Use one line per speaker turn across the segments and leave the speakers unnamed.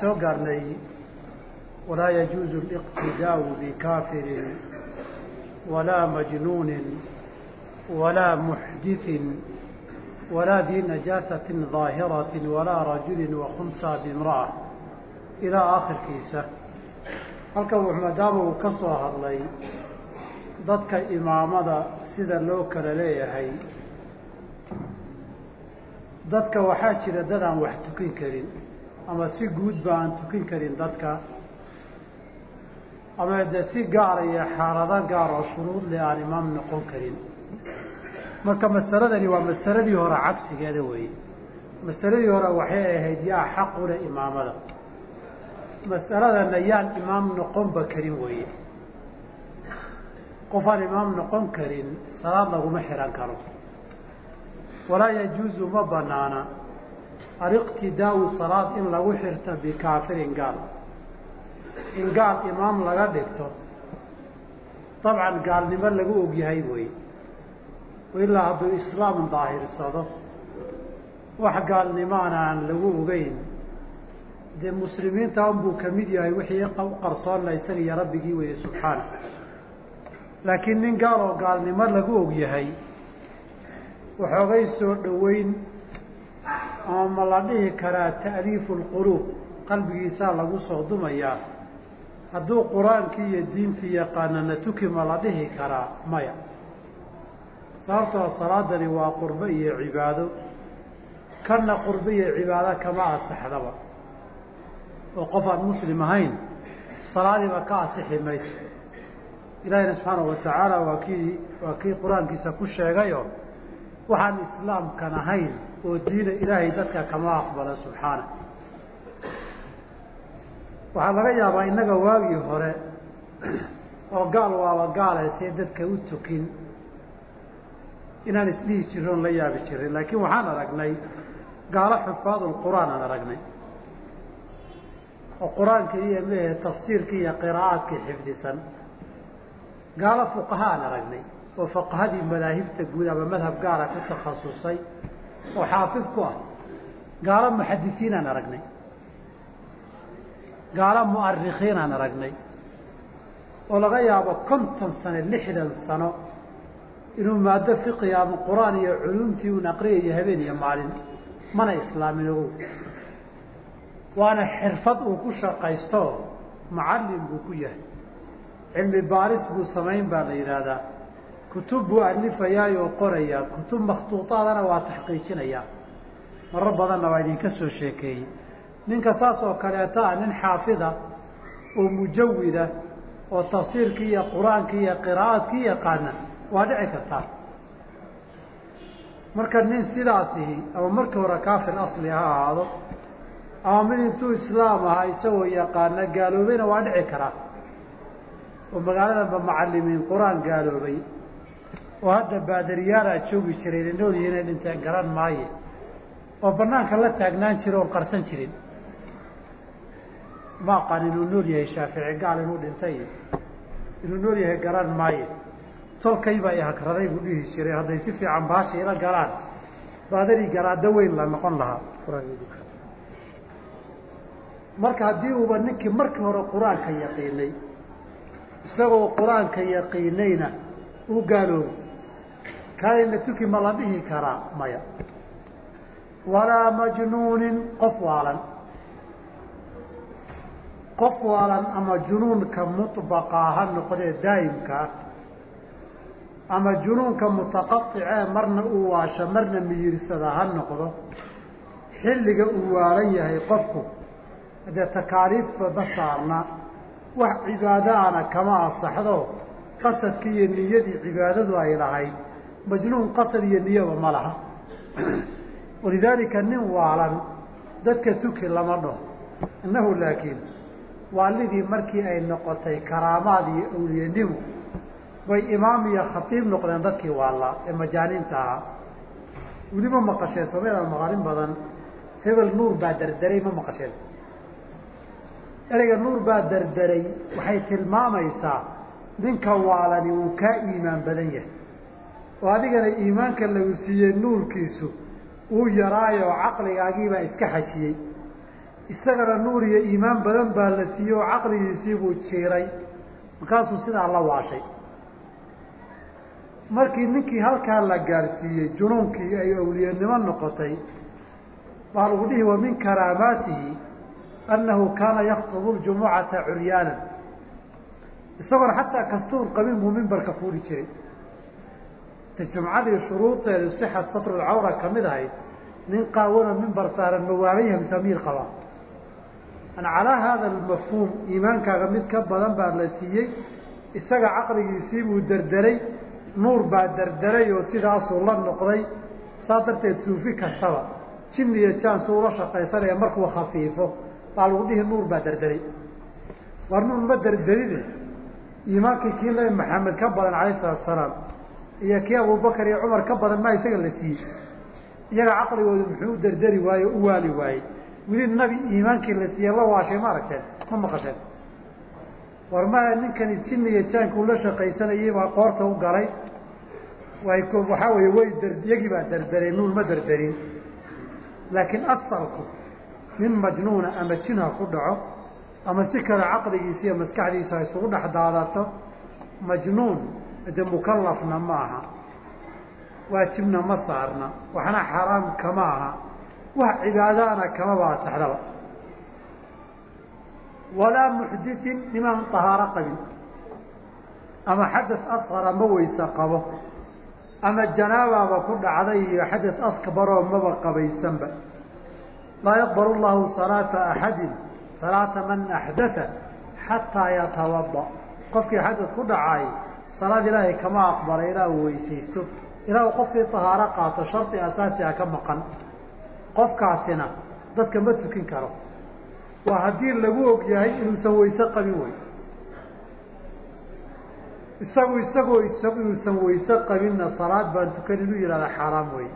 soo gaarnay walaa yajuuzu liqtidaau bikaafirin walaa majnuunin walaa muxdiin walaa dii najaasatin daahiratin walaa rajulin wakhunsa bimra'a ilaa aakhirkiisa. Halkan wuxuu maadaama uu ka soo hadlay dadka imaamada sida loo kala leeyahay. Dadka waxaa jira dad aan wax tukin karin ama si guud ba aan tukin karin dadka. Ama de si gaara iyo xaalado gaar oo shuruud leh aan imaam noqon karin. Marka masaladani waa masaladii hore cagsigeeda weeye. Masaladii hore waxay ahayd yaa xaq u leh imaamada. Masaladana yaan imaam noqonba karin weeye. Qof aan imaam noqon karin salaad laguma xihan karo. Walaa yajuuzu ma banaana aliqtidaau salaad in lagu xirto bikaafirin gaal. In gaal imaam laga dhigto dabcan gaalnimo lagu ogyahay wey ilaa hadduu islaam daahirsado wax gaalnimaana aan lagu ogeyn dee muslimiinta unbuu ka mid yahay wixii qarsoonna isaga iyo rabbigii weye subxaana. Laakiin nin gaal oo gaalnimo lagu og yahay waxoogay soo dhoweyn ama ma la dhihi karaa ta'liifu lquluub qalbigiisaa lagu soo dumayaa hadduu qur'aankii iyo diintii yaqaanana tuki ma la dhihi karaa maya. Sababtoo salaadani waa qurbo iyo cibaado. Kanna qurbo iyo cibaado kama asaxdaba. Oo qof aan muslim ahayn salaadiiba ka asixi mayso. Ilaahina subxaanahu watacaala waa kii waa kii qur'aankiisa ku sheegayo waxaan islaamkan ahayn oo diina ilaahay dadka kama aqbala subxaana. Waxaa laga yaabaa innaga waagii hore oo gaal waaba gaale see dadka u tukin inaan isdhihi jirin oon la yaabi jirin. Laakiin waxaan aragnay gaalo xufaadulqur'aan aan aragnay. Oo qur'aanka iyo mehe tafsiirkii iyo qiraa'aadkii xifdisan. Gaalo fuqaha aan aragnay oo fuqahadii madaahibta guud ama madhab gaara ku takhasusay oo xaafid ku ah. Gaalo muxadisiin aan aragnay. Gaalo mu'arikhiin aan aragnay. Oo laga yaabo konton sano lixdan sano inuu maado fiqiga ama qur'aan iyo culumtii un aqriyayo habeen iyo maalin. Mana islaamin ogow waana xirfad uu ku shaqaysto macallin buu ku yahay. Cilmi baaris buu samayn baa la yidhaahdaa kutub buu alifayaa oo qorayaa kutub makhtuuطaadana waa taxqiijinayaa maro badanna waa idinka soo sheekeeyey. Ninka saas oo kaleeto ah nin xaafida oo mujawida oo tafsiirkii iyo qur'aankii iyo qiraa'aadkii yaqaana waa dhici kartaa. Marka nin sidaasihi ama markii hore kaafir asli ha ahaado ama mid intuu islaam ahaa isagoo yaqaana gaaloobayna waa dhici karaa. Oo magaaladanba macalimiin qur'aan gaaloobay oo hadda baadariyaala joogi jiray ina nool yihiin ay dhinteen garan maaye. Oo banaanka la taagnaan jira oon qarsan jirin. Ma aqaan inuu nool yahay shaafici gaal inuu dhintay. Inuu nool yahay garan maaye. Tolkaybaa ihakraday buu dhihi jiray. Hadday si fiican baasha ila galaan baadari garaado weyn la noqon lahaa marka haddii uuba ninkii markii hore qur'aanka yaqiinay isagoo qur'aanka yaqiinayna uu kaanina tuki ma la dhihi karaa maya walaa majnuunin qof waalan qof waalan ama junuunka muطbaqaa ha noqdee daa'imkaa ama junuunka mutaqaطicee marna uu waasho marna miyirsada ha noqdo xilliga uu waalan yahay qofku haddee takaaliifba ma saarna wax cibaadaana kama asaxdo qasadkii iyo niyadii cibaadadu ay lahayd majnuun qasad iyo niyaba ma laha. Walidaalika nin waalan dadka tuki lama dhaho innahu laakiin waalidii markii ay noqotay karaamaad iyo awliyanimo bay imaam iyo khatiib noqdeen dadkii waallaa ee majaaniinta ahaa. Weliba maqasheen soomaalida maqalin badan. Hebel nuur baa derderay ma maqasheen. Ereyga nuur baa derderay waxay tilmaamaysaa ninka waalani uu kaa iimaan badan yahay oo adigana iimaanka lagu siiyey nuurkiisu uu yaraayo caqligaagiibaa iska xajiyey. Isagana nuur iyo iimaan badan baa la siiyey oo caqligiisii buu jiiray. Markaasuu sidaa la waashay. Markii ninkii halkaa la gaadhsiiyey junuunkii ay awliyanimo noqotay waxaa lagu dhihi wa min karaamaatihi annahu kaana yaktubu ljumucata curyaanan. Isagoona xataa kastuur qabin buu mimbarka fuuli jiray jumcadii shuruudeedu sixat satrulcawra ka mid ahayd nin qaawano mimbar saaran mawaabayha misamiir qaba. Calaa haada almafhuum iimaankaaga mid ka badan baa la siiyey isaga caqligiisii buu derderay nuur baa derderay oo sidaasuu la noqday saa darteed suufi kastaba jinni iyo jaan suu ula shaqaysanaya markuu khafiifo baa lagu dhihi nuur baa derderay war nuur ma derderine iimaankii kii nabi maxamed ka badan calayh salatu asalaam iyo kii abubakar iyo cumar ka badan maa isaga la siiyey. Iyaga caqligoodu muxuu u derderi waaye o u waali waayey weli nabi iimaankii la siiyey la waashay ma aragteen ma maqasheen. War maya ninkani jinni iyo jaanku la shaqaysanayay baa qoorta u galay. Waxaa weeye way iyagii baa derderay nuur ma derderin laakiin asalku nin majnuuna ama jin ha ku dhaco ama si kale caqligiisa iyo maskaxdiisa isugu dhex daadato majnuun de mukalafna ma aha waajibna ma saarna. Waxna xaraam kama aha. Wax cibaadaana kamaba asaxdaba walaa muxditin nimaan tahaaro qabin. Ama xadas asqara ma weyse qabo. Ama janaabaaba ku dhacday iyo xadas asbaroo maba qabaysanba. Laa yaqbal llahu salaata axadin salaata man axdata xataa yatawada qofkii xadas ku dhacay salaad ilaahay kama aqbala ilaa uu weysaysto. Ilaa uu qofkii tahaaro qaato shardi asaasi a ka maqan. Qofkaasina dadka ma tukin karo. Waa haddii lagu og yahay inuusan weyse qabin wey isagu isagoo inuusan weyse qabinna salaad baan tukan inuu yihahda xaaraam wey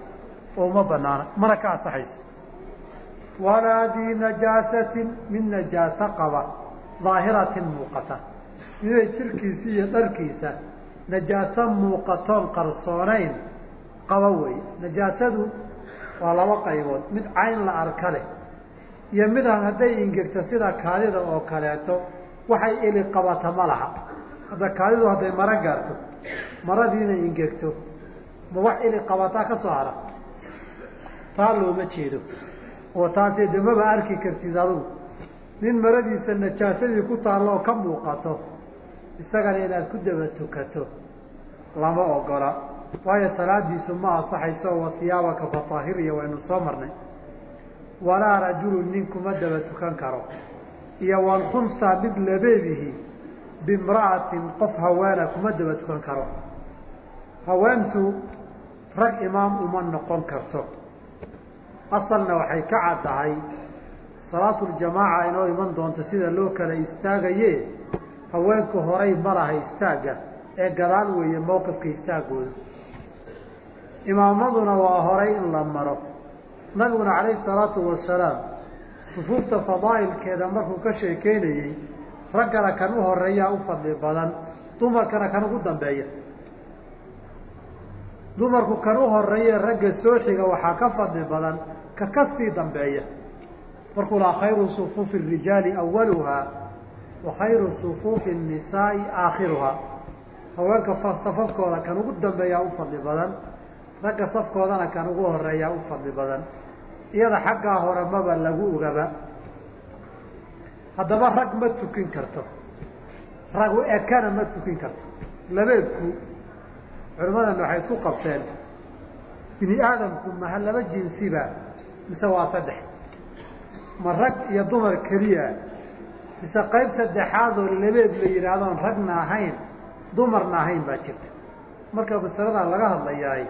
oo uma banaana mana ka asaxayso walaa dii najaasatin mid najaaso qaba. Daahiratin muuqata miday jirkiisa iyo dharkiisa najaaso muuqatoon qarsoonayn qaba wey. Najaasadu waa laba qaybood mid cayn la arka leh iyo midaan hadday ingegto sida kaadida oo kaleeto waxay eli qabata ma laha. Hadda kaadidu hadday maro gaarto maradiina ingegto ma wax ili qabataa ka soo hara? Taa looma jeedo. Oo taasi de maba arki kartid adugu. Nin maradiisa najaasadii ku taallo oo ka muuqato isagana inaad ku daba tukato. Lama ogola. Waayo salaadiisu ma asaxayso wa hiyaabaka fatahiriya waynu soo marnay. Walaa rajulu nin kuma daba tukan karo. Iyo walkhunsa mid labeebihi bimra'atin qof haweena kuma daba tukan karo. Haweentu rag imaam uma noqon karto. Asalna waxay ka caddahay salaatuljamaaca inoo iman doonto sida loo kala istaagaye haweenku horay ma laha istaagga ee gadaal weeye mowqifka istaaggooda imaamaduna waa horay in la maro. Nabiguna calayhi salaatu wasalaam sufuufta fadaa'ilkeeda markuu ka sheekeynayey raggana kan u horeeyaa u fadli badan dumarkana kan ugu dambeeya. Dumarku kan u horeeye ragga soo xiga waxaa ka fadli badan ka ka sii dambeeya. Markuu lahaa khayru sufuufi rijaali awaluhaa wa khayru sufuufi الnisaai aakhiruhaa haweenka safafkooda kan ugu dambeeyaa u fadli badan ragga safkoodana kan ugu horeeyaa u fadli badan. Iyada xaggaa hore maba lagu ogaba haddaba rag ma tukin karto. Ragu ekana ma tukin karto. Labeedku culimadan waxay isku qabteen bini aadamku maha laba jinsiba mise waa saddex. Ma rag iyo dumar keliya mise qayb saddexaadoo labeed la yidhaahdoon ragna ahayn dumarna ahayn baa jirta. Marka masaladan laga hadlayaay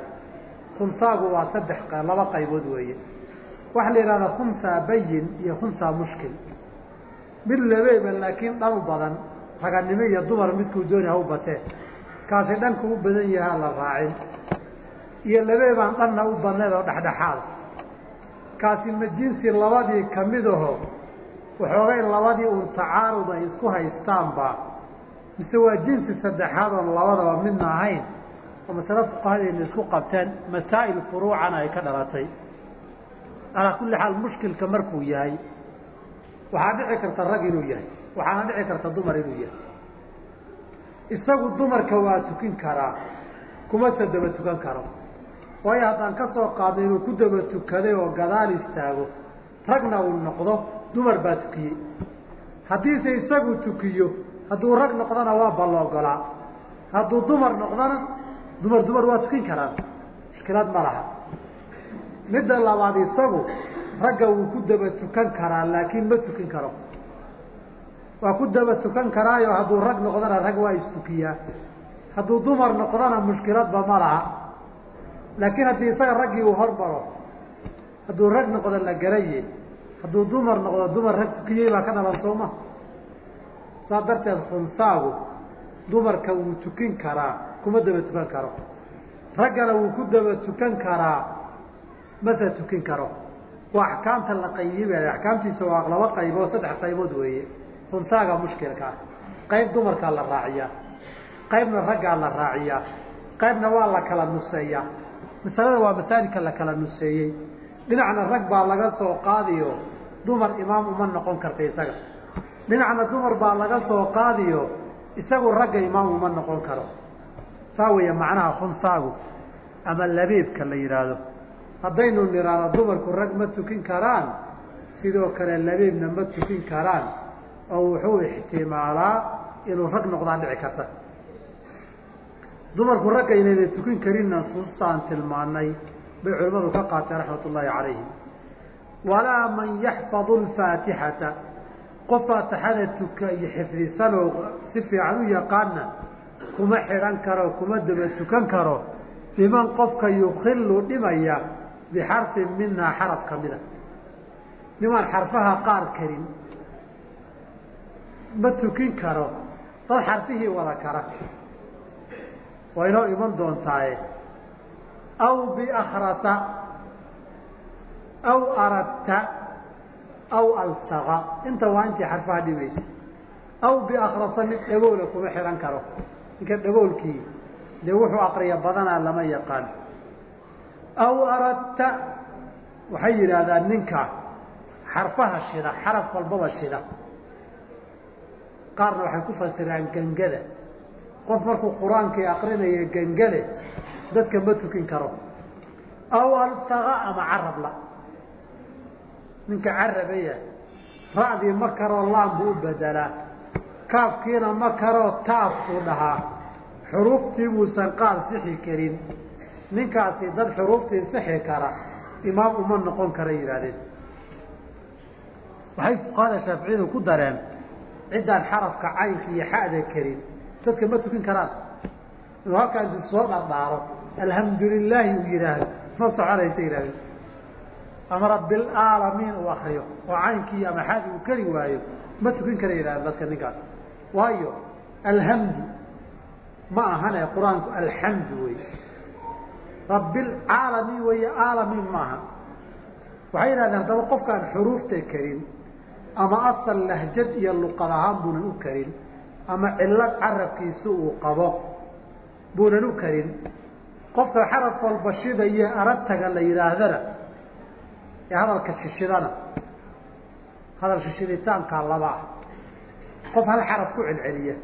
kunsaagu waa saddex laba qaybood weeye. Waxaa la yidhahdaa khunsaa bayin iyo khunsaa mushkil. Mid labeeba laakiin dhan u badan raganimo iyo dumar midkuu dooni ha u batee kaasi dhanku u badan yahaa la raacin. Iyo labeebaan dhanna u badneed oo dhexdhexaada kaasi ma jinsi labadii ka mid aho waxoogay labadii uun tacaarud ay isku haystaanba mise waa jinsi saddexaad oon labadaba midna ahayn oo masale fuqahadayna isku qabteen masaa'il furuucana ay ka dhalatay. Calaa kulli xaal mushkilka markuu yahay waxaa dhici karta rag inuu yahay waxaana dhici karta dumar inuu yahay. Isagu dumarka waa tukin karaa kumase daba tukan karo. Waayo haddaan ka soo qaadno inuu ku daba tukaday oo gadaal istaago ragna uu noqdo dumar baa tukiyey. Haddiise isagu tukiyo hadduu rag noqdona waa baloogolaa hadduu dumar noqdona dumar dumar waa tukin karaan. Mushkilaad ma laha. Midda labaad isagu ragga wuu ku daba tukan karaa laakiin ma tukin karo. Waa ku daba tukan karaayo hadduu rag noqdona rag waa istukiyaa. Hadduu dumar noqdona mushkiladba ma laha. Laakiin haddii isaga raggii uu hormaro hadduu rag noqdo la garaye hadduu dumar noqdo dumar rag tukiyey baa ka dhalan sooma saas darteed khunsaagu dumarka wuu tukin karaa kuma daba tukan karo. Raggana wuu ku daba tukan karaa mase tukin karo. Waa axkaamta la qayibay axkaamtiisa waa laba qaybood saddex qaybood weeye. Hunsaaga mushkilka ah. Qayb dumarkaa la raaciyaa. Qaybna raggaa la raaciyaa. Qaybna waa la kala nuseeyaa. Masalada waa masaajidka la kala nuseeyey. Dhinacna rag baa laga soo qaadiyo dumar imaam uma noqon karta isaga. Dhinacna dumar baa laga soo qaadiyo isagu ragga imaam uma noqon karo. Saa weeye macnaha hunsaagu ama labeebka la yidhaahdo haddaynu nidhaahno dumarku rag ma tukin karaan sidoo kale labeebna ma tukin karaan oo wuxuu ixtimaalaa inuu rag noqdaa dhici karta. Dumarku ragga inayna tukin karin nasuustaan tilmaanay bay culimmadu ka qaateen raxmat ullaahi calayhim walaa man yaxfadu alfaatixata. Qof faatixada tuka iyo xifdisanoo si fiican u yaqaana kuma xidhan karo kuma daba tukan karo biman qofka yukilu dhimaya bixarfin minhaa xaraf ka mida. Nimaan xarfaha qaar karin ma tukin karo dad xarfihii wada kara. Waa inoo iman doontaaye aw biakrasa aw aradta aw altaqa inta waa intii xarfaha dhimaysa aw biakrasa mid dhagoola kuma xidhan karo ninka dhagoolkii dee wuxuu aqriya badanaa lama yaqaan aw aradta waxay yidhaahdaan ninka xarfaha shida xaraf walbaba shida qaarna waxay ku fasiraan gangada qof markuu qur'aankii aqrinaya gangale dadka ma tukin karo aw altaqa ama carabla ninka carabaya ra'dii ma karoo laan buu u bedelaa kaafkiina ma karoo taaf buu dhahaa. Xuruuftii buusan qaar sixi karin. Ninkaasi dad xuruuftii sixi kara imaam uma noqon kara yidhahdeen waxay fuqahada shaaficiyadu ku dareen ciddaan xarafka caynka iyo xa'da karin. Dadka ma tukin karaan. Inuu halkaa intu soo dhardhaaro alxamdu lilaahi uu yidhaahdo. Ma soconaysa yidhahdeen ama rabilaalamiin uu akriyo oo caynkii ama xadi uu keri waayo ma tukin kara yidhahdeen dadka ninkaas. Waayo alhamdu ma ahane qur'aanku alxamdu wey rabilcaalamiin wey aalamiin maaha waxay yidhahdeen haddaba qofkaan xuruufta karin ama asal lahjad iyo luqad ahaan buunan u karin ama cillad carabkiisa uu qabo buunan u karin qofka xaraf walba shidaiyo aragtaga la yidhaahdana ee hadalka shishidana hadal shishiditaankaa laba ah. Qof hal xaraf ku celceliya.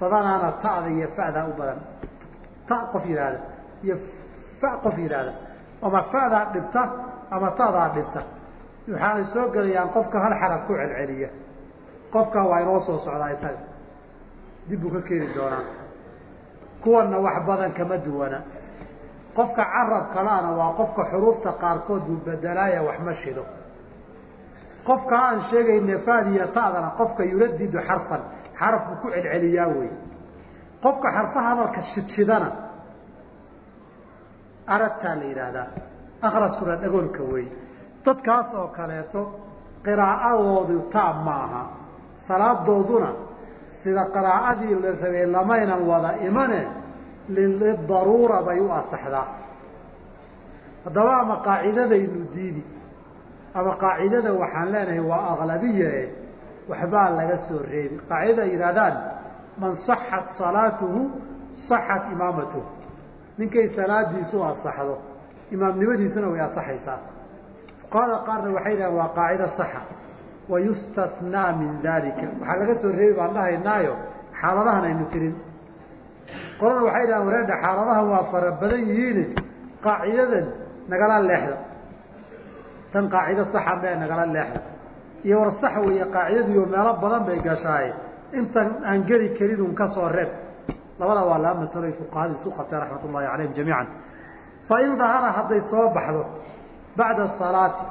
Badanaana ta'da iyo fa'daa u badan. Ta qof yidhaahda iyo fa qof yidhaahda ama fa'daa dhibta ama ta'daa dhibta. Waxaanay soo gelayaan qofka hal xaraf ku celceliya. Qofka waa inoo soo socdaa isaga. Dib buu ka keeni doonaa. Kuwanna wax badan kama duwana qofka carab kalaana waa qofka xuruufta qaarkood buu bedelaaya wax ma shido. Qofka aan sheegayne faadiya ta'dana qofka yuradidu xarfan xarafku ku celceliyaa wey qofka xarfaha hadalka shidshidana aragtaa la yidhaahdaa akraskuna dhagoolka wey dadkaas oo kaleeto qiraa'adoodu taab ma aha salaadooduna sida qiraa'adii la rabay lamaynan wada imane lidaruura bay u asaxdaa haddaba ama qaacidadaynu diidi ama qaacidada waxaan leenahay waa aqlabiye waxbaa laga soo reebi. Qaacidada yidhahdaan man saxat salaatuhu saxat imaamatuhu. Ninkay salaadiisu asaxdo imaamnimadiisuna way asaxaysaa qaala qaarna waxay yidhahen waa qaacida saxa wayustathnaa min dalika waxaa laga soo reebi baan dhahaynaayo xaaladahan aynu tirin qolana waxay yidhahen wareedha xaaladaha waa fara badan yihiine qaacidadan nagala leexda tan qaacido saxa mee nagala leexda iyo war sax weeye qaacidadiiyo meelo badan bay gashaay intan aan geli karin un ka soo reeb. Labada waa laba masalo ay fuqahada isu qabteen raxmat ullahi calayhim jamiican. Fain dahara hadday soo baxdo bacda salaati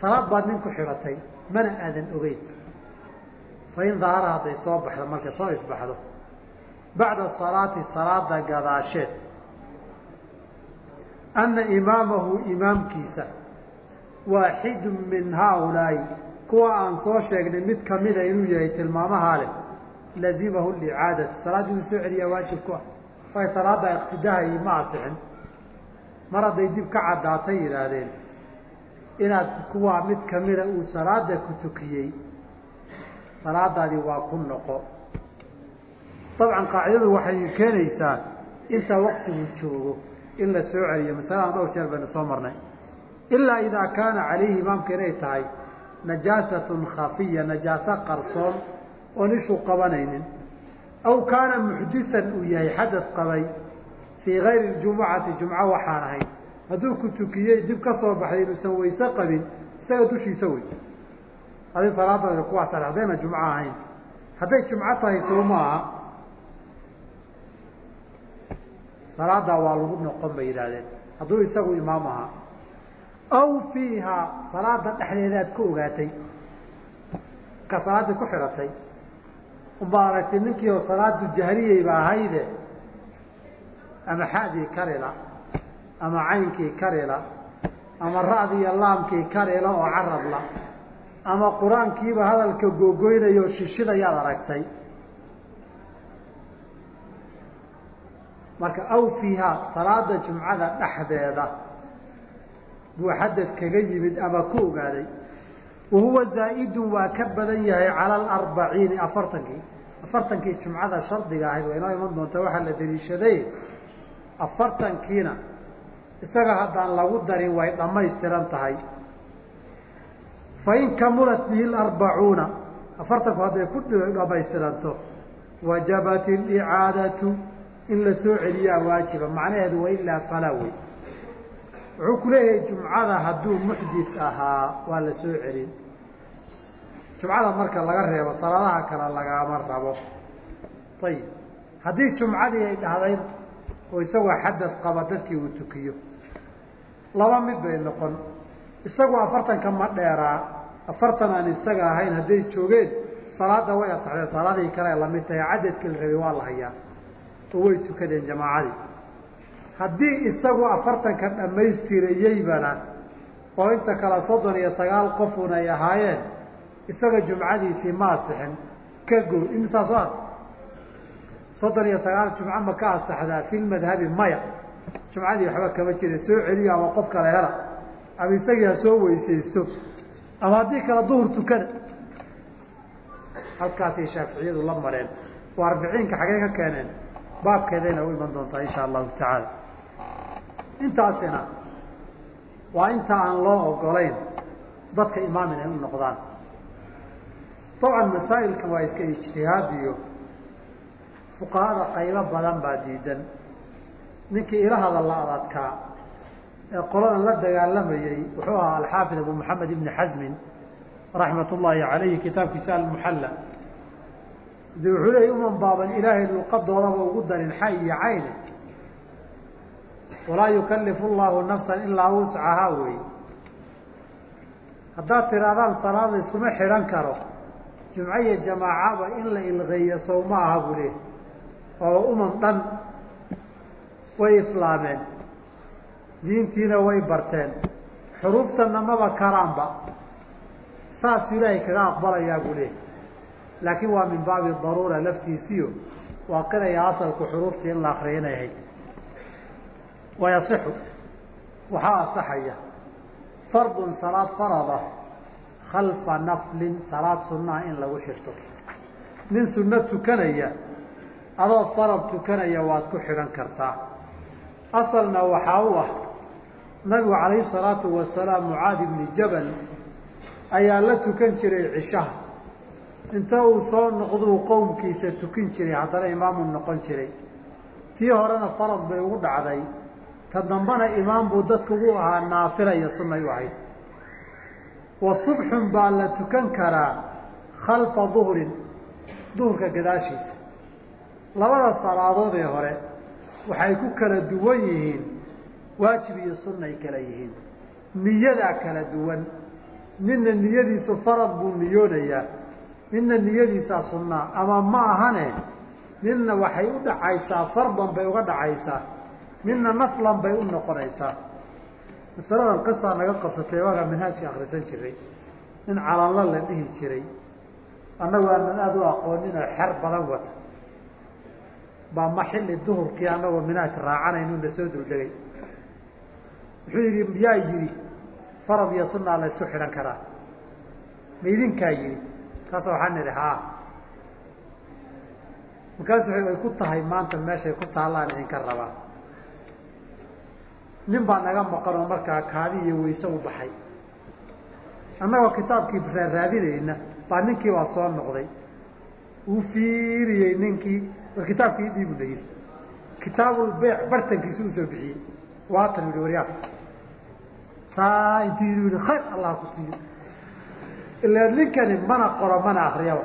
salaad baad nin ku mana aadan ogeyn. Fain dahara hadday soo baxdo markay soo isbaxdo bacda salaati salaada gadaasheed. Ana imaamahu imaamkiisa waaxidu min haaulaa'i kuwa aan soo sheegnay mid kamida inuu yahay tilmaamahaa leh lazimahu licaadati. Salaad inuu soo celiyaa waajib ku ah. Way salaada iqtidaaha ma asixin. Mar hadday dib ka caddaatay yidhaahdeen inaad kuwaa mid kamida uu salaada ku tukiyey salaadaadii waa ku noqo dabcan qaacidadu waxay keenaysaa inta waktigu joogo in la soo celiyo. Masaladan dhowr jeer baynu soo marnay. Ilaa idaa kaana calayhi imaamka inay tahay najaasatun khafiya najaaso qarsoon oon ishu qabanaynin. Aw kaana muxdisan uu yahay xadad qabay fii gayri jumucati jumco waxaan ahayn. Hadduu ku tukiyey dib ka soo baxday inuusan wayse qabin isaga dushiisa wey. Adi salaadada kuwaas haddayna jumco ahayn. Hadday jumco tahay soo ma aha salaadaa waa lagu noqon bay yidhaahdeen. Hadduu isagu imaam ahaa. Aw fiiha salaada dhexdeedaad ku ogaatay. Ka salaaddii ku xidhatay unbaa aragtay ninkii oo salaadu jahriyeyba ahayde. Ama xadii karila ama caynkii karila ama ra'dii iyo laamkii karila oo carabla ama qur'aankiiba hadalka googoynayo shishidayaad aragtay marka aw fiiha salaada jumcada dhexdeeda buu xadad kaga yimid ama ku ogaaday. Wa huwa zaa'idun waa ka badan yahay cala alarbaciini afartankii. Afartankii jumcada shardiga ahayd waa inoo iman doonta waxaa la daliishaday afartankiina isaga haddaan lagu darin way dhammaystiran tahay. Fain kamulat bihi larbacuuna afartanku hadday ku dhamaystiranto wajabat alicaadatu in la soo celiyaa waajiba macnaheedu wailaa falaa wey wuxuu ku leeyahay jumcada hadduu muxdis ahaa waa la soo celin. Jumcada marka laga reebo salaadaha kale lagaama rabo. Ayib haddii jumcadii ay dhahday oo isagoo xadad qaba dadkii uu tukiyo laba mid bay noqon. Isagoo afartanka ma dheeraa afartan aan isaga ahayn hadday joogeen salaada way asaxdeen salaadii kale la mid tahay cadadkii la rabay waa la hayaa way tukadeen jamaacadii. Haddii isagu afartanka dhammaystirayeybana oo inta kale soddon iyo sagaal qofun ay ahaayeen isaga jumcadiisii ma asixin ka go imisaa soo ark soddon iyo sagaal jumco ma ka asaxdaa fi lmadhabi maya. Jumcadii waxba kama jira soo celiyo ama qof kale hela. Ama isagii ha soo weysaysto. Ama haddii kale duhur tukana halkaasay shaaficiyadu la mareen. Oo arbiciinka xaggee ka keeneen baabkeedayna u iman doontaa insha allahu tacaala. Intaasina waa inta aan loo ogolayn dadka imaam inay u noqdaan. Dabcan masaa'ilkan waa iska ijtihaadiyo fuqahada qaybo badan baa diidan. Ninkii ilahada la adadkaa ee qoladan la dagaalamayey wuxuu ahaa alxaafid abu maxamed ibni xasmin raxmat ullaahi calayhi kitaabkiisa almuxalla de wuxuu leeyay uman baaban ilaahay luqadoodaba ugu darin xay iyo cayne walaa yukalifu llahu nafsan ilaa wuscahaa wey haddaad tirahdaan salaada iskuma xidhan karo jumco iyo jamaacaba in la ilqeeyo sow ma aha buu leehay oo umam dhan way islaameen diintiina way barteen xuruuftanna maba karaanba. Saasuu ilaahay kaga aqbalayaa buu leehay laakiin waa min baabi daruura laftiisiyo waa qiraya asalku xuruuftii in la akriya inay ahayd wayasixu waxaa asaxaya. Fardun salaad farada khalfa naflin salaad sunnaha in lagu xirto. Nin sunno tukanaya adoo farad tukanaya waad ku xidhan kartaa. Asalna waxaa u ah nabigu calayhi salaatu wasalaam mucaad ibni jabal ayaa la tukan jiray cishaha inta uu soo noqduu qowmkiisa tukin jiray haddana imaamu noqon jiray. Tii horena farad bay ugu dhacday. Ta dambana imaam buu dadku ugu ahaa naafila iyo sunnay u ahayd. Wa subxun baa la tukan karaa khalfa duhrin duhurka gadaashiisa. Labada salaadood ee hore waxay ku kala duwan yihiin waajib iyo sunnay kala yihiin. Niyadaa kala duwan. Ninna niyadiisu farad buu niyoonayaa ninna niyadiisaa sunnaa ama ma ahane ninna waxay u dhacaysaa fardan bay uga dhacaysaa midna naflan bay u noqonaysaa. Masaladan qisaa naga qabsatay waagaa manhaajka akrisan jiray. Nin calanlo la dhihi jiray. Annagu aanan aada u aqoonin oo xer badan wata baa ma xilli duhurkii annagoo minhaaj raacanaynu na soo duldegay. Wuxuu yidhi yaa yidhi? Farad iyo sunaa la isku xidhan karaa. Ma idinkaa yidhi kaasa waxaan idhi haa markaasu ay ku tahay maanta meeshay ku taallaan idinka rabaa nin baa naga maqan oo markaa kaadi iyo wayse u baxay. Annagoo kitaabkii raaraadinayna baa ninkii baa soo noqday. Uu fiiriyey ninkii kitaabkii dhiibu la yidhi kitaabulbeyc bartankiisi u soo bixiyey. Waatan yihi waryaa saa intuu yii yihi khayr allah ku siiyo ilaa ninkani mana qoro mana akriyaba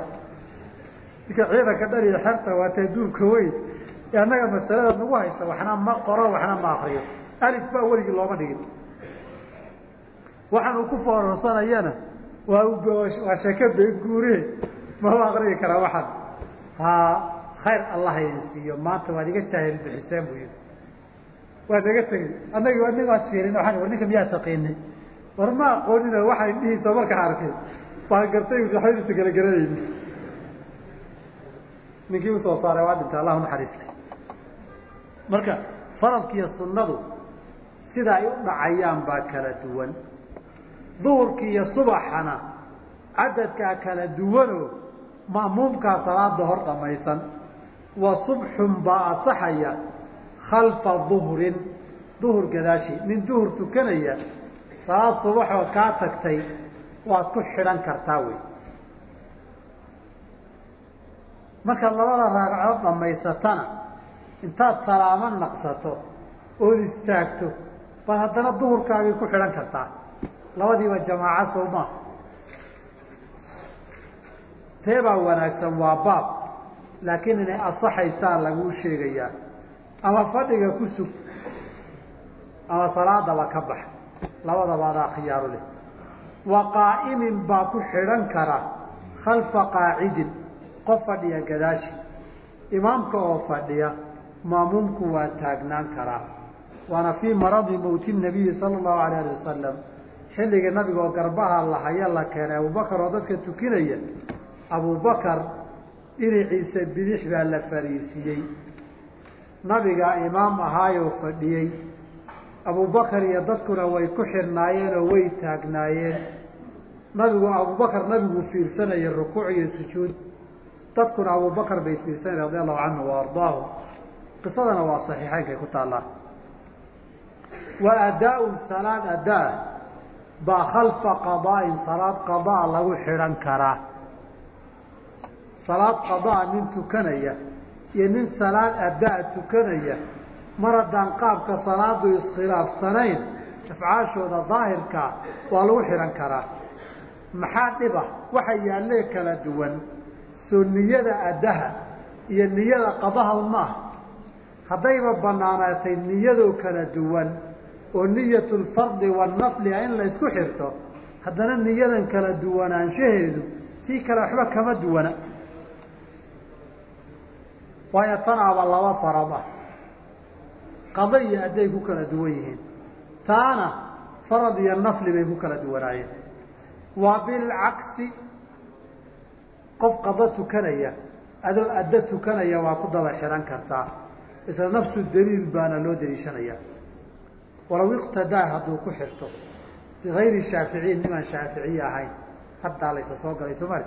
ninka ciidanka dhan iyo xerta waatee duurka weyn annaga masalada nagu haysa waxna ma qoro waxna ma akriyo alif ba weligii looma dhigin waxaan uu ku foorarsanayana waa waa sheeke been guure mama akriyi karaa waxaan ha khayr allah idin siiyo maanta waad iga jaahil bixiseen buu yihi waa naga tegey annagi anigaad fiirin waaan war ninka miyaa taqiinay war ma aqoonina waxay dhihiisa markaan arkay baan gartay waxbaynusa kala garanayni ninkii u soo saaray waa dhintay allahu naxariista marka faradkiiyo sunnadu sida ay u dhacayaan baa kala duwan. Duhurkii iyo subaxana cadadkaa kala duwanoo ma'muumkaa salaada hor dhamaysan. Wa subxun baa asaxaya khalfa duhrin duhur gadaashi nin duhur tukanaya salaad subaxoo kaa tagtay waad ku xidhan kartaa wey. Markaad labada raagcood dhammaysatana intaad salaamo naqsato ood istaagto baad haddana duhurkaagii ku xidhan kartaa. Labadiiba jamaaco soo maa teebaa wanaagsan waa baab laakiin inay asaxaysaa laguu sheegayaa ama fadhiga ku sug ama salaadaba ka bax. Labadaba adaa khiyaaru leh wa qaa'imin baa ku xidhan kara khalfa qaacidin qof fadhiya gadaashi. Imaamka oo fadhiya maamuumku waa taagnaan karaa waana fii maradi mawti nabiyi sala allahu alayh ali wasalam xilligii nabiga oo garbaha lahaya la keenay abubakar oo dadka tukinaya abubakar dhinaciisa bidix baa la fariisiiyey nabiga imaam ahaayoo fadhiyey abubakar iyo dadkuna way ku xirnaayeen oo way taagnaayeen. Nabigu abubakar nabiguu fiirsanayay rukuuc iyo sujuud. Dadkuna abubakar bay fiirsanaya radi allahu canhu wa ardaahu. Qisadana waa saxiixeynkay ku taallaa wa adaa salaad adaa baa khalfa qadaain salaad qadaa lagu xidhan karaa. Salaad qadaa nin tukanaya iyo nin salaad adaa tukanaya mar haddaan qaabka salaadu iskhilaafsanayn afcaashooda daahirkaa waa lagu xidhan karaa. Maxaa dhiba? Waxa yaallee kala duwan soo niyada addaha iyo niyada qadaha maaha haddayba banaanaatay niyadoo kala duwan oo niyat lfardi wanafli ah in la isku xirto haddana niyadan kala duwanaanshaheedu tii kale waxba kama duwana. Waayo tanaaba laba farad ah qada iyo adday ku kala duwan yihiin. Taana farad iyo nafli bay ku kala duwanaayeen. Waa bilcagsi qof qado tukanaya adoo addo tukanaya waa ku daba xihan kartaa. Isla nafsu daliil baana loo daliishanaya walaw iqtadaa hadduu ku xirto bigayri shaaficiyin nimaan shaaficiye ahayn haddaa laysa soo galay soomali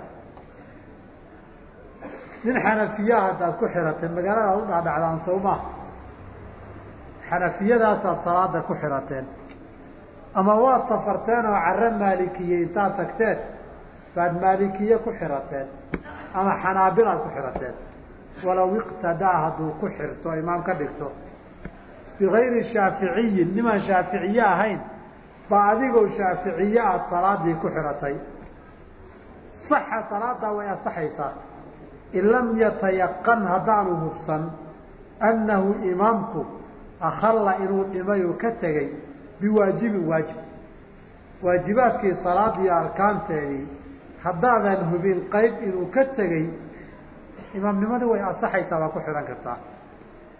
nin xanafiyaa haddaad ku xirateen magaaladaad u dhaadhacdaan soo maa xanafiyadaasaad salaada ku xirateen ama waad safarteen oo carro maalikiye intaad tagteen baad maalikiye ku xirateen ama xanaabilaad ku xirateen. Walow iqtadaa hadduu ku xirto imaam ka dhigto. Bigayri shaaficiyin nimaan shaaficiye ahayn baa adigoo shaaficiye aad salaadii ku xiratay. Saxa salaadaa way asaxaysaa in lam yatayaqan haddaanu hubsan annahu imaamku akhalla inuu dhimay oo ka tegey biwaajibin waajib waajibaadkii salaadii arkaanteedii haddaadan hubin qayb inuu ka tegey imaamnimadii way asaxaysaa waa ku xidhan kartaa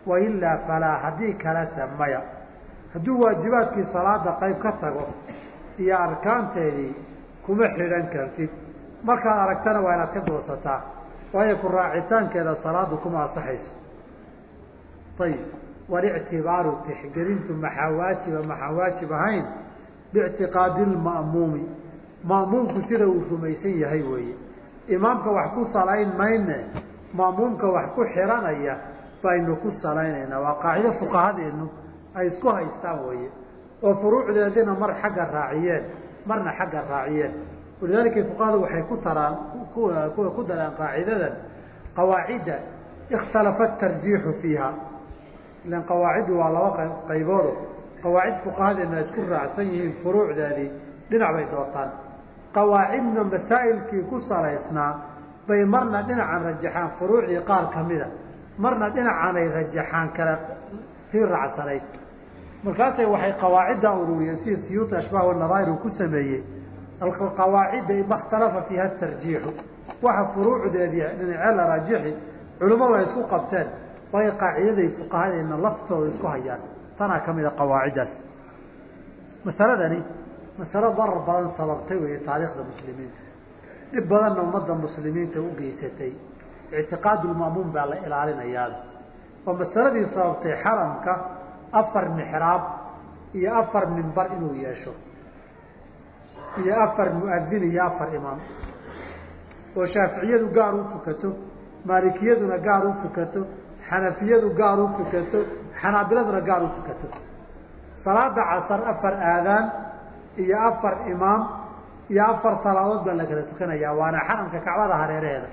wailaa falaa haddii kalese maya hadduu waajibaadkii salaada qayb ka tago iyo arkaanteedii kuma xidhan kartid markaad aragtana waa inaad ka doosataa waayo ku raacitaankeeda salaadu kuma asaxayso ayib walictibaaru tixgelintu maxaa waajib ahayn biictiqaadi lma'muumi ma'muumku sida uu rumaysan yahay weeye imaamka wax ku salayn mayne ma'muumka wax ku xiranaya baynu ku salaynaynaa waa qaacido fuqahadeenu ay isku haystaan weeye oo furuucdeedina mar xagga raaciyeen marna xagga raaciyeen walidaalika fuqahadu waxay ku taraan ku daraan qaacidadan qawaacidda ikhtalafa tarjiixu fiiha ilan qawaaciddu waa laba qayboodo qawaacid fuqahadeena isku raacsan yihiin furuucdeedii dhinac bay doortaan qawaacidna masaa'ilkii ku salaysnaa bay marna dhinacan rajaxaan furuucdii qaar kamida marna dhinacanay rajaxaan kale sii raacsanayd markaasay waxay qawaacidda ururiyeen sida siyuuti ashbaah wanadaa'ir uu ku sameeyey alqawaacida ma ikhtalafa fiiha tarjiixu waxa furuucdeedii dhinacee la raajixi culimmadu ay isku qabteen way qaacidaday fuqahadeena laftooda isku hayaan. Tanaa ka mida qawaaciddaas masaladani masalo darar badan sababtay weeye taariikhda muslimiinta. Dhib badanna ummadda muslimiinta u geysatay. Ictiqaadulma'muum baa la ilaalinayaa. Oo masaladii sababtay xaramka afar mixraab iyo afar mimbar inuu yeesho. Iyo afar muadin iyo afar imaam. Oo shaaficiyadu gaar u tukato. Maalikiyaduna gaar u tukato xanafiyadu gaar u tukato xanaabiladuna gaar u tukato. Salaada casar afar aadaan iyo afar imaam iyo afar salaadood baa la kala tukanayaa waana xaramka kacbada hareeraheeda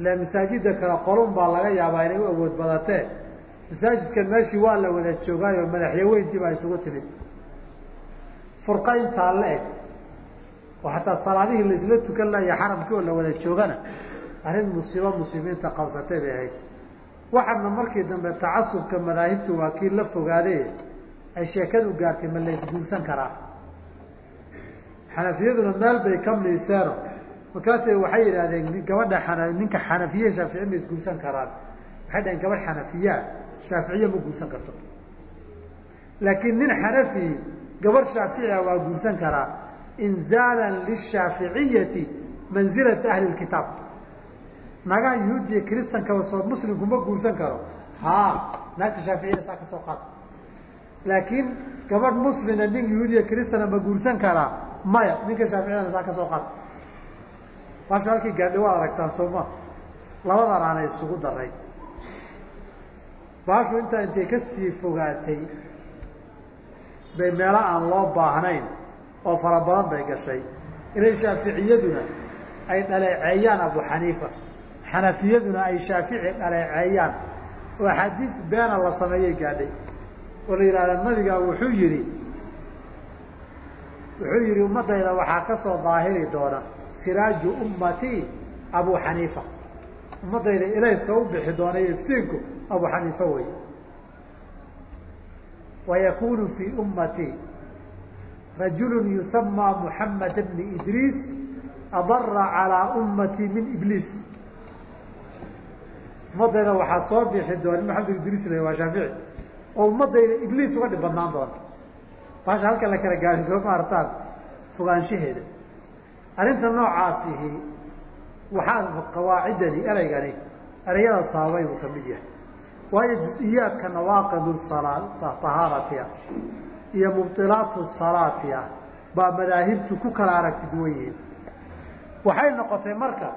ile masaajida kale qolun baa laga yaabaa inay u awood badatee masaajidkan meeshii waa la wada joogaayo madaxyaweyntii baa isugu timid. Furqa intaa la eg oo hataa salaadihii laisla tukan laaya xaramkii oo la wada joogana arrin musiibo muslimiinta qabsatay bay ahayd waxaana markii dambe tacasubka madaahibtu waa kii la fogaade ay sheekadu gaartay ma la isguursan karaa. Xanafiyaduna meel bay ka miiseeno markaasay waxay yidhahdeen gabadha xana ninka xanafiye shaafici ma isguursan karaan. Waxay dhaheen gabadh xanafiyaa shaaficiye ma guursan karto. Laakiin nin xanafi gabadh shaaficiga waa guursan karaa. Inzaalan lishaaficiyati manzilata ahli lkitaab naagaha yuhuud iyo kristankaba soo muslimku ma guursan karo ha naagta shaaficiyada saa ka soo qaad laakiin gabadh muslina nin yuhuud iyo kristana ma guursan karaa maya ninka shaaficiyadana saa ka soo qaad baasha halkii gaadhi waad aragtaan sooma labadan aanay isugu daray baashu intaa intay ka sii fogaatay bay meelo aan loo baahnayn oo fara badan bay gashay inay shaaficiyaduna ay dhaleeceeyaan abu xaniifa xanafiyaduna ay shaafici dhaleeceeyaan oo xadiid beena la sameeyey gaadhay. Oo la yidhahda nabigaa wuxuu yihi wuxuu yihi ummadayda waxaa ka soo daahiri doona siraaju ummatii abu xaniifa. Ummadayda ilayska u bixi doona iftiinku abu xaniifa wey wayakunu fii ummatii rajulu yusamaa muxamed bni idriis adara calaa ummatii min ibliis ummadayda waxaa soo bixi doona maxamed idriis l waa shaafici. Oo ummadayda ibliis uga dhib badnaan doona. Baasha halka la kala gaari soo maartaan fogaanshaheeda arrinta noocaasihi waxaa qawaacidani ereygani ereyada sababay buu ka mid yahay. Waayo jus-iyaadka nawaaqid tahaarati ah iyo mubdilaatu salaati ah baa madaahibtu ku kala aragti duwan yihiin. Waxay noqotay marka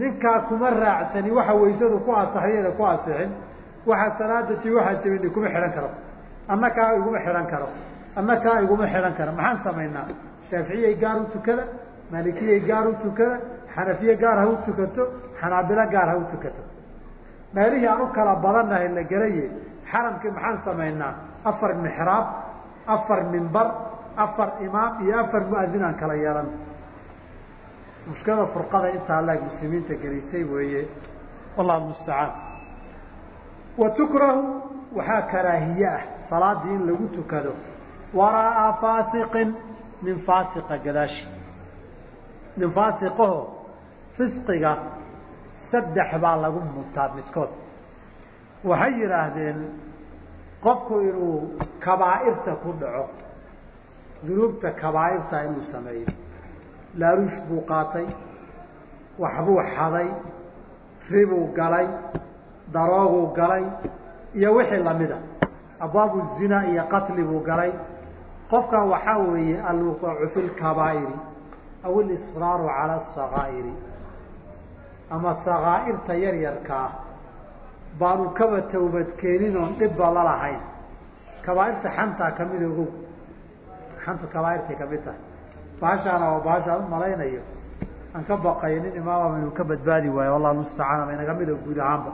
ninkaa kuma raacsani waxa waysadu ku asaxyada ku asixin waxaa salaada ji waxaa jabini kuma xidhan karo. Annakaa iguma xidhan karo. Anna kaa iguma xidhan kara maxaan samaynaa? Shaaficiyay gaar u tukada maalikiyay gaar u tukada xanafiye gaar ha u tukato xanaabilo gaar ha u tukato. Meelihii aan u kala badannahay la gelaye xaramkii maxaan samaynaa? Afar mixraab afar mimbar afar imaam iyo afar muadin aan kala yeelan mushkilada furqada intaa laag muslimiinta gelisay weeye wallahu mustacaan. Wa tukrahu waxaa karaahiye ah salaadii in lagu tukado waraaa faasiqin min faasiqa gadaashi. Min faasiqaho fisqiga saddex baa lagu mutaa midkood. Waxay yidhaahdeen qofku inuu kabaa'irta ku dhaco dunuubta kabaa'irta inuu sameeyo laaruush buu qaatay waxbuu xaday ribuu galay darooguu galay iyo wixii lamida abwaabu zina iyo qatli buu galay. Qofkan waxaa weeye alwuquucu fi lkabaa'iri aw alisraaru cala asakaa'iri ama sakaa'irta yaryarkaa baanu kaba tawbadkeenin oon dhibba la lahayn. Kabaa'irta xantaa ka mid ogow. Xantu kabaa'irtay ka mid tahay baashaana waa baashaan u malaynayo. Aan ka baqayo nin imaamaba inuu ka badbaadi waayo. Wallahu mustacaan inaga mid guud ahaanba.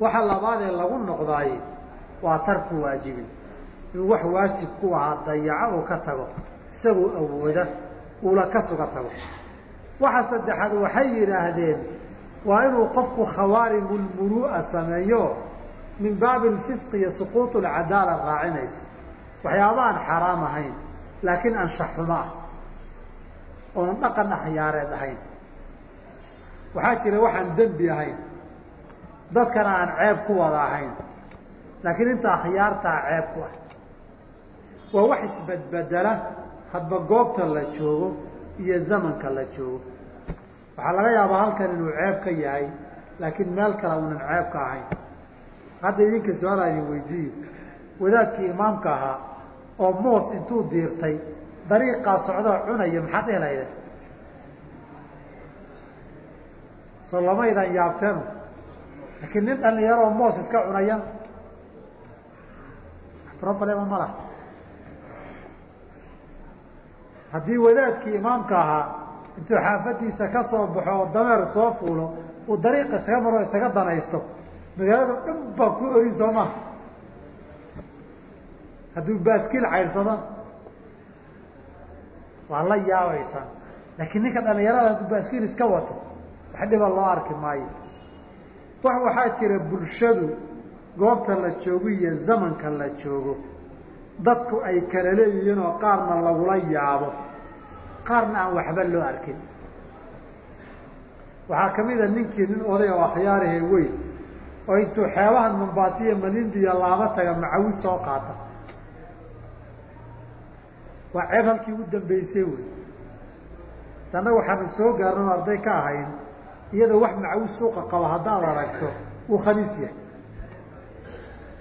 Waxa labaadee lagu noqdaaye waa tarku waajibin. Inuu wax waajib ku ahaa dayaco uu ka tago. Isagoo awooda uula ka suga tago. Waxa saddexaad waxay yidhaahdeen waa inuu qofku khawaarimu sameeyo min baabi lfisqi iyo suquuط lcadaala raacinaysa. Waxyaaba aan xaraam ahayn laakiin anshaxumo ah oonan dhaqan axyaareed ahayn. Waxaa jira waxaan dembi ahayn dadkana aan ceeb ku wada ahayn laakiin inta akhyaartaa ceeb ku ah waa wax isbedbedela hadba goobta la joogo iyo zamanka la joogo. Waxaa laga yaabaa halkan inuu ceeb ka yahay laakiin meel kale unan ceeb ka ahayn. Hadda idinka su'aala idin weydiiye wadaadkii imaamka ahaa oo moos intuu diirtay dariiqaa socdoo cunaya maxaad helayda soo lamaydan yaabteenu laakiin nin dhalinyaroo moos iska cunaya problema ma laha. Haddii wadaadkii imaamka ahaa intuu xaafadiisa ka soo baxo oo dameer soo fuulo uu dariiqa isaga maro isaga danaysto magaalada dhan baa ku orin soo hadduu baaskiil cayrsado waa la yaabaysaa. Laakiin ninka dhalinyarada hadduu baaskiil iska wato wax dhiba loo arki maayo. Wax waxaa jira bulshadu goobta la joogo iyo zamanka la joogo. Dadku ay kala leeyihiin oo qaarna lagula yaabo. Qaarna aan waxba loo arkin. Waxaa ka mid a ninkii nin oday oo akhyaarahe weyn oo intuu xeebahan mambaatiya malindiya laaba taga macawid soo qaata waa ceeb halkii u dambeysay wey annaga waxaanu soo gaarno arday ka ahayn iyadoo wax macawid suuqa qabo haddaad aragto uu khaniis yahay.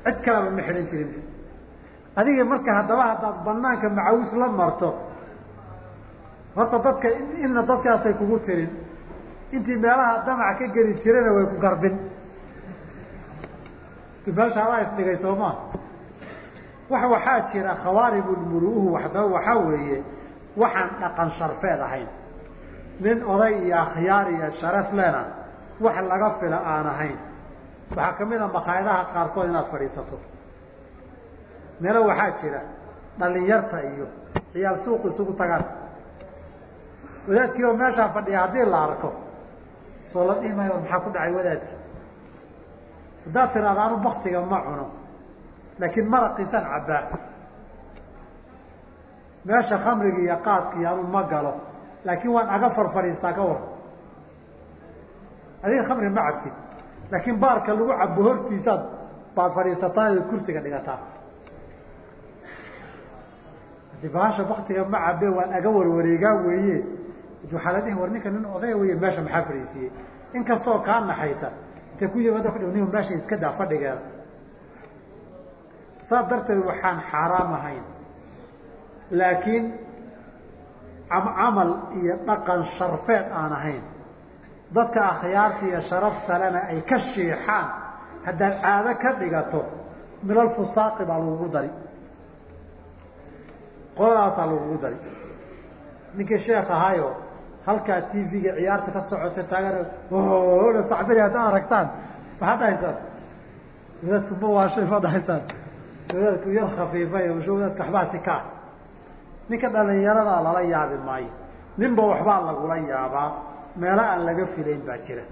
Cid kaleba ma xidhan jirin. Adiga marka haddaba haddaad banaanka macawis la marto horta dadka inna dadkaasay kugu tirin. Intii meelaha damac ka geli jirana way ku garbin. Meesha adaa isdhigay soomaa waxaa jira khawaarimulmuruuhu waxdaba waxaa weeye waxaan dhaqan sharfeed ahayn. Nin oday iyo akhyaar iyo sharaf lena wax laga fila aan ahayn. Waxaa ka mid a makaayadaha qaarkood inaad fadhiisato. Meelo waxaa jira dhalinyarta iyo ciyaal suuq isugu tagaan. Wadaadkii oo meeshaa fadhiya haddii la arko soo la dhihi maayo maxaa ku dhacay wadaadki haddaad tiraada anu baktiga ma cuno laakiin maraqiisan cabbaa meesha khamriga iyo qaadkii anu ma galo laakiin waan aga farfadhiistaa ka war. Adiga khamri ma cabtid laakiin baarka lagu cabo hortiisaad baad fadhiisataa kursiga dhigataa. Hadii bahasha baktiga ma cabe waan aga warwareegaa weeye. Waxaa la dhihi war ninka nin odaya wey meesha maxaa fadhiisiiyey inkastoo kaa naxaysa intay ku yimaada kudhi nin meesha iska daa fadhigeeda saas darteed waxaan xaaraam ahayn. Laakiin camal iyo dhaqan sharfeed aan ahayn. Dadka akhyaarta iyo sharafta lena ay ka shiixaan haddaad caado ka dhigato milal fusaaqi baa lagugu dari. Qoladaasaa lagugu dari. Ninkii sheekh ahaayo halkaa t v-ga ciyaarta ka socota taagan sacbiri haddaad aragtaan. Maxaad dhahaysaan? Wadaadku ma waashay ma dhahaysaan wadaadku yar khafiifay wadaadka waxbaa si kaa ninka dhalinyaradaa lala yaabi maayo. Ninba waxbaa lagula yaabaa. Meelo aan laga filayn baa jira.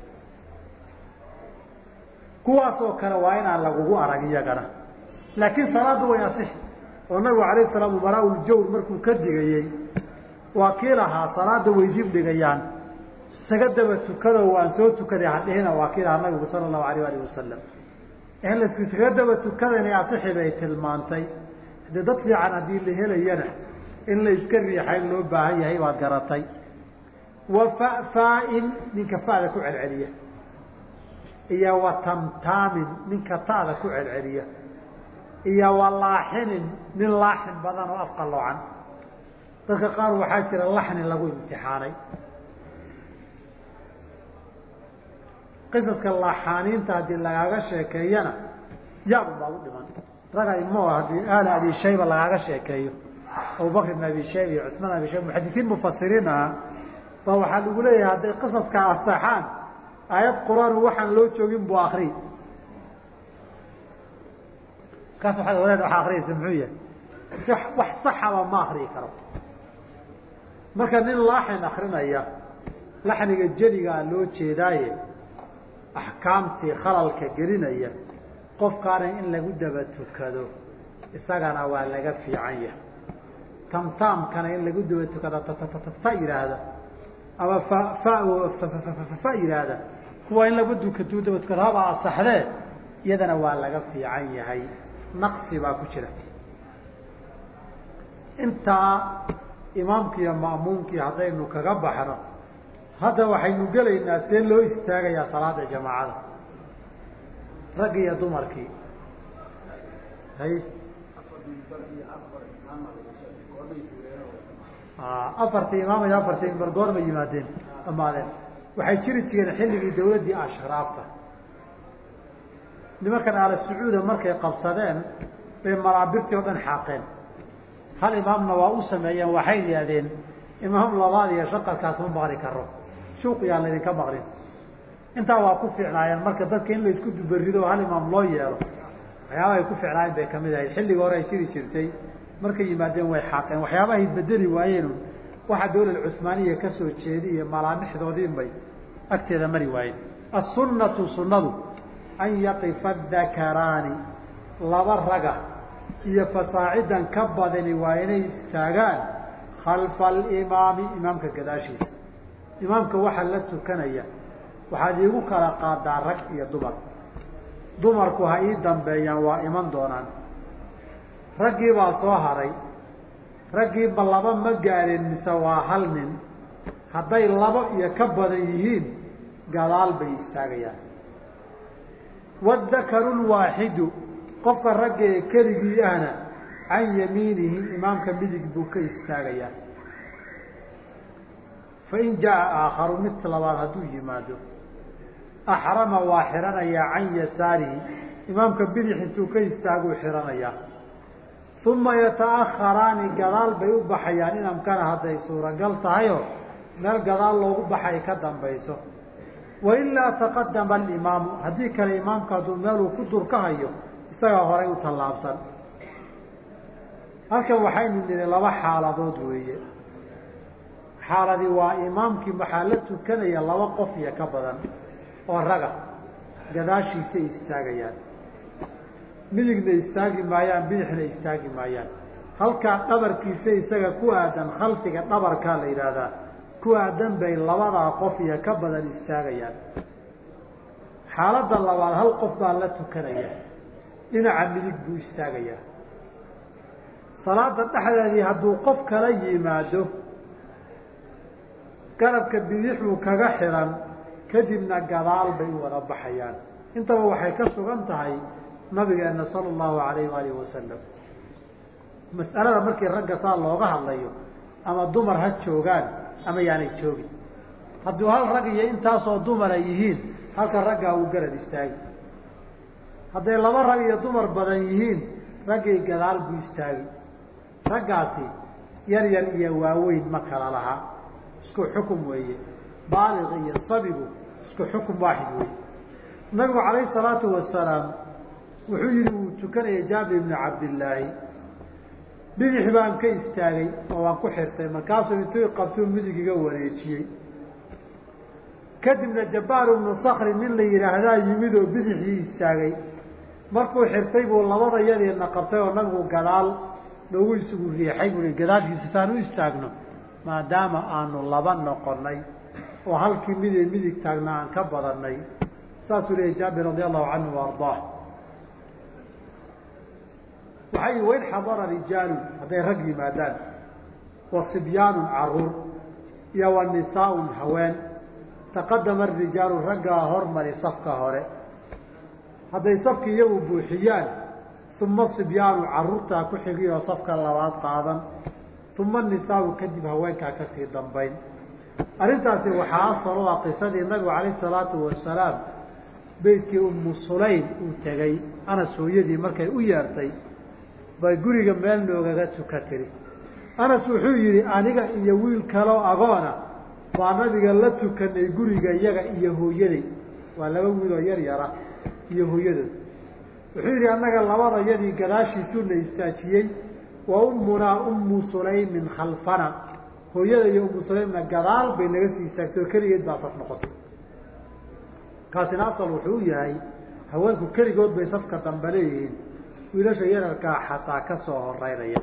Kuwaas oo kale waa inaan lagugu arag iyagana. Laakiin salaaddu way asixi oo nabigu alayh salaam umaraaul-jawr markuu ka digayey waa kii lahaa salaada way dib dhigayaan. Isaga daba tukado waan soo tukaday hadhihina waa kii lahaa nabigu sala allahu alayh alih wasalam in laiskaga daba tukada inay asixi bay tilmaantay. Hadee dad fiican haddii la helayana in la iska riixayn loo baahan yahay baad garatay. Wa fafaa-in ninka fa'da ku celceliya. Iyo wa tamtaamin ninka ta'da ku celceliya. Iyo wa laaxinin nin laaxin badan oo afqaloocan dadka qaar waxaa jira laxni lagu imtixaanay qisaska laaxaaniinta haddii lagaaga sheekeeyana yaabun baad u dhiman. Raga imo haddii aala abi shayba lagaaga sheekeeyo abubakr ibn abi shayba iyo cusmaan abi shayba muxadisiin mufasiriin ahaa ba waxaa lagu leeyahay hadday qisaska asaxaan aayad qur'aan waxaan loo joogin buu akri kaas waaad wadaad waa akriyaysa muxuu yahay? Wax saxaba ma akriyi karo. Marka nin laaxin akrinaya laxniga jeligaa loo jeedaaye axkaamtii khalalka gelinaya qofkaana in lagu daba tukado isagana waa laga fiican yahay. Tamtaamkana in lagu daba tukado tatatata yidhaahda ama fa yidhaahda kuwa in lagu dukatu daba tukado haba asaxdee iyadana waa laga fiican yahay. Naqsi baa ku jira. Intaa imaamki iyo ma'muumkii haddaynu kaga baxno hadda waxaynu gelaynaa see loo istaagayaa salaada jamaacada. Raggi iyo dumarkii. Hay. Afartii imaam iyo afartii imbar goorma yimaadeen dhamaadeen waxay jiri jireen xilligii dawladdii ashraafta nimankan aala sacuuda markay qabsadeen bay maraabirtii o dhan xaaqeen. Hal imaamna waa u sameeyeen waxay yidhahdeen imaam labaad iyo shaqalkaas ma maqli karo shuuq yaan laydinka maqlin. Intaa waa ku fiicnaayeen marka dadka in laysku dubarido hal imaam loo yeelo waxyaabaha ay ku fiicnaayeen bay ka mid ahayd xilliga hore ay jiri jirtay markay yimaadeen way xaaqeen. Waxyaabahay bedeli waayeen waxa dawlad cusmaaniya ka soo jeedi iyo malaamixdoodiin agteeda mari waayeen. Asunatu sunadu an yaqifa dakaraani laba raga iyo fasaacidan ka badani waa inay istaagaan khalfa alimaami imaamka gadaashiisa imaamka waxaa la tukanaya waxaad iigu kala qaadaa rag iyo dumar dumarku ha ii dambeeyaan waa iman doonaan. Raggii baa soo haray. Raggiiba laba ma gaareen mise waa hal nin. Hadday labo iyo ka badan yihiin gadaal bay istaagayaan. Wadakaru lwaaxidu qofka ragga ee keligii ahna can yamiinihi imaamka midig buu ka istaagayaa fain jaa aakharu mid labaad hadduu yimaado axrama waa xiranayaa can yasaarihi imaamka bidix intuu ka istaaguu xiranayaa uma yata'akharaani gadaal bay u baxayaan inamkana hadday suuragal tahayoo meel gadaal loogu baxay ka dambayso wailaa taqadama alimaamu haddii kale imaamka hadduu meeluu ku durkahayo isagaa horay u tallaabsan halkan waxaynu nidhi laba xaaladood weeye xaaladi waa imaamkii waxaa la tukanaya laba qof iyo ka badan oo raga gadaashiisay istaagayaan. Midigna istaagi maayaan bidixna istaagi maayaan. Halkaa dhabarkiisa isaga ku aadan khalfiga dhabarkaa la yidhaahdaa ku aadan bay labadaa qof iyo ka badan istaagayaan. Xaaladda labaad hal qof baa la tukanaya. Dhinaca midig buu istaagayaa. Salaada dhexdeedii hadduu qof kala yimaado garabka bidixuu kaga xiran kadibna gadaal bay u wada baxayaan. Intaba waxay ka sugan tahay nabigeena sala allahu alayh waalihi wasalam mas'alada markii ragga saa looga hadlayo ama dumar ha joogaan ama yaanay joogin. Hadduu hal rag iyo intaasoo dumara yihiin halka raggaa uu garab istaagi. Hadday laba rag iyo dumar badan yihiin raggay gadaal buu istaagi. Raggaasi yar yar iyo waaweyn ma kala laha isku xukum weeye. Baaliq iyo sabigu isku xukum waaxid wey nabigu calayhi salaatu wasalaam wuxuu yihi uu tukanaya jaabir ibni cabdillaahi. Bidix baan ka istaagay oo waan ku xirtay markaasuu intuu qabtuu midig iga wareejiyey. Kadibna jabbaar ibnu sakri nin la yidhaahdaa yimid oo bidixii istaagay. Markuu xirtay buu labada yadeedna qabtay oo nabigu gadaal noogu isugu riixay bui gadaashiisa saan u istaagno maadaama aanu laba noqonay oo halkii mide midig taagna aan ka badanay saasuu leeyay jaabir radi allahu canhu wa ardaah. Waxay wayn xadara rijaalu hadday rag yimaadaan wa sibyaanun carruur iyo wa nisaaun haween taqadama arijaalu raggaa hormari safka hore. Hadday safka iyagu buuxiyaan uma sibyaanu caruurtaa ku xigiyoo safka labaad qaadan uma nisaau kadib haweenkaa ka sii dambayn. Arrintaasi waxaa asal u ah qisadii nabigu calayh salaatu wasalaam beytkii ummu sulaym uu tegey anas hooyadii markay u yeertay bay guriga meel noogaga tuka tiri. Anas wuxuu yidhi aniga iyo wiil kaloo agoona baa nabiga la tukanay guriga iyaga iyo hooyaday. Waa laba wiiloo yar yara iyo hooyadood. Wuxuu yidhi annaga labada yadii gadaashiisuna istaajiyey wa ummunaa ummu sulaymin khalfana. Hooyada iyo ummu sulaymna gadaal bay naga sii istaagtay oo keligeed baa saf noqotay. Kaasina asal wuxuu u yahay haweenku keligood bay safka dambe leeyihiin. Wiilasha yararkaa xataa ka soo horeynaya.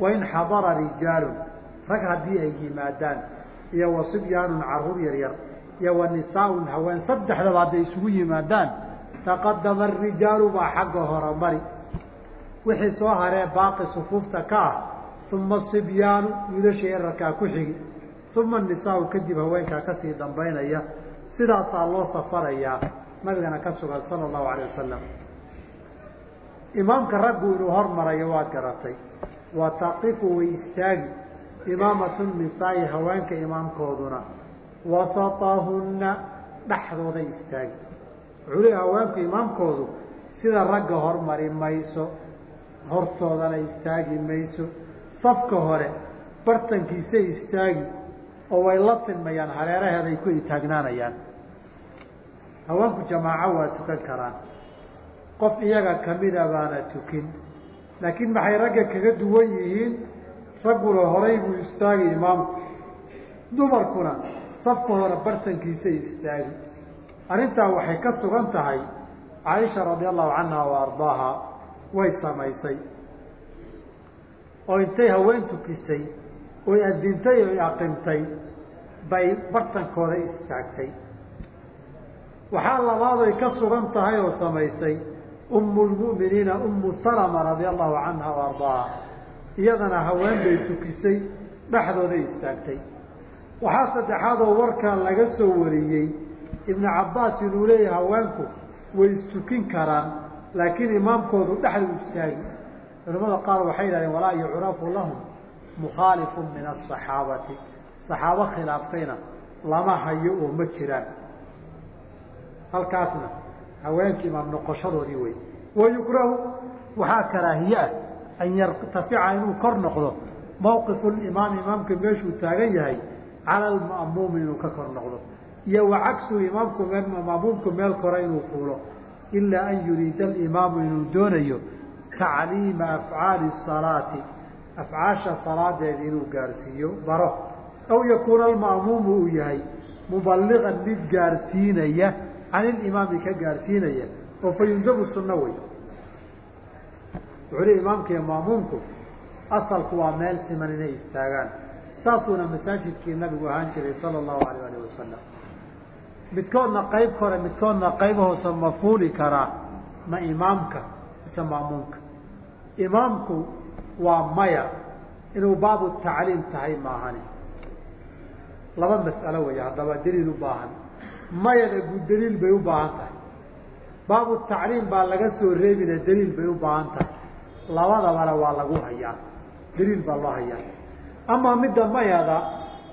Wain xadara rijaalun rag haddii ay yimaadaan iyo wa sibyaanun carruur yaryar iyo wa nisaaun haween saddexdaba hadday isugu yimaadaan taqadama arijaalu baa xagga hore mari. Wixii soo haree baaqi sufuufta ka ah uma sibyaanu wiilasha yararkaa ku xigi. Uma nisaau kadib haweenkaa ka sii dambaynaya. Sidaasaa loo safarayaa nabigana ka sugan sala allahu alayh wasalam imaamka raggu inuu hormarayo waad garatay. Wa taqifu way istaagi. Imaamatu nisaai haweenka imaamkooduna. Wasatahunna dhexdooday istaagi leey haweenku imaamkoodu sida ragga hormari mayso hortoodana istaagi mayso. Safka hore bartankiisay istaagi oo way la sinmayaan hareeraheeday ku itaagnaanayaan. Haweenku jamaaco waa tukan karaan. Qof iyaga kamida baana tukin. Laakiin maxay ragga kaga duwan yihiin? Ragguna horay buu istaagi imaamku. Dumarkuna safka hore bartankiisay istaagi arrintaa waxay ka sugan tahay caaisha radi allahu canha wa ardaaha way samaysay. Oo intay haween tukisay oy adintay oy aqimtay bay bartankooda istaagtay. Waxaa labaaday ka sugan tahay oo samaysay ummu lmu'miniina ummu salama radia allahu canha wa ardaaha. Iyadana haween bay tukisay dhexdooday istaagtay. Waxaa saddexaad oo warkaa laga soo wariyey ibnu cabbaas inuu leeyahay haweenku way istukin karaan laakiin imaamkoodu dhexdu istaagi culamada qaar waxay yidhahdeen walaa yucrafu lahum mukhaalifun min asaxaabati saxaabo khilaaftayna lama hayo oo ma jiraan. Halkaasna haweenka imaam noqoshadoodii wey wayukrahu waxaa karaahiye ah an yartafica inuu kor noqdo. Mawqifu limaam imaamka meeshuu taagan yahay cala alma'muumi inuu ka kor noqdo iyo wa cagsuhu imaamku maamuumku meel kore inuu fuulo ilaa an yuriida alimaamu inuu doonayo tacliima afcaali salaati afcaasha salaadeeda inuu gaarsiiyo baro. Aw yakuuna alma'muumu uu yahay mubaliqan mid gaarsiinaya can ilimaami ka gaarsiinaya oo fa yundabu sunno wey wuxuu li imaamka iyo maamuumku asalku waa meel siman inay istaagaan. Saasuuna masaajidkii nabigu ahaan jiray sala allahu alayh alih wasalam midkoodna qayb kore midkoodna qayb hoose ma fuuli karaa ma imaamka mise maamuumka imaamku waa maya inuu baabu tacliim tahay maahani. Laba mas'alo weeye haddaba daliil u baahan. Mayada guud daliil bay u baahan tahay. Baabu tacliim baa laga soo reebina daliil bay u baahan tahay. Labadabana waa lagu hayaa daliil baa loo hayaa. Amaa midda mayada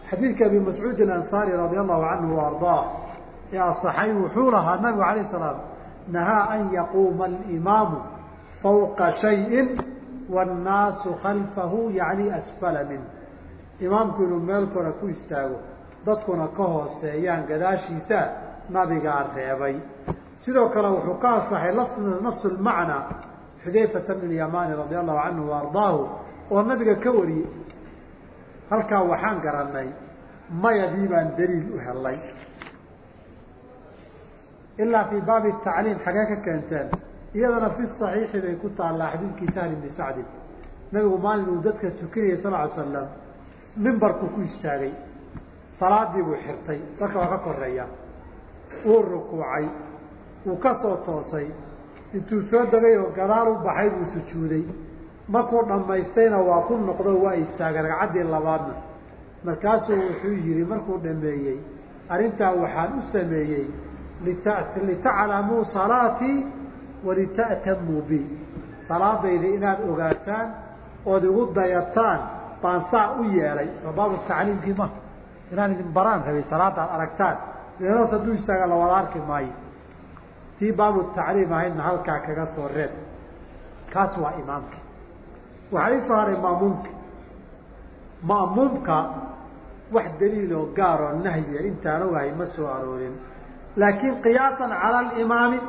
xadiidka abi mascuud alansaari radia allahu canhu wa ardaah ee asaxay wuxuu lahaa nabigu alayh salaam nahaa an yaquuma alimaamu fawqa shayin wاnnaasu khalfahu yacni asfala min imaamku inuu meel kore ku istaago dadkuna ka hooseeyaan gadaashiisa nabigaa reebay. Sidoo kale wuxuu ka asaxay nafsu lmacnaa xudayfata bn yamani radia allahu canhu waardaahu oo nabiga ka wariyey. Halkaa waxaan garanay mayadii baan daliil u helay ilaa fii baabi tacliim xagee ka keenteen iyadana fi صaxiixi bay ku taallaa xadiidkii sahl bni sacdin nabigu maalin uu dadka tukanayay sal ly slam mimbarkuu ku istaagay salaadii buu xirtay dadka waa ka koreeya wuu rukuucay wuu ka soo toosay intuu soo degay oo gadaal u baxay buu sujuuday markuu dhammaystayna waa ku noqdo waa istaagay ragcaddii labaadna markaasuu wuxuu yihi markuu dhameeyey arrintaa waxaan u sameeyey litaclamuu salaatii walita'tamuu bi salaadayda inaad ogaataan ood igu dayataan baan saa u yeelay soo baabu tacliimkii ma inaan idin baraan rabay salaada ad aragtaan meeloos hadduu istaaga lawada arki maayo tii baabu tacliim ahaydna halkaa kaga soo reeb kaas waa imaamka waxaa ii soo haray maamuumka ma'muumka wax daliiloo gaaroo nahyiya intaan ogahay ma soo aroorin laakiin qiyaasan cala alimaami.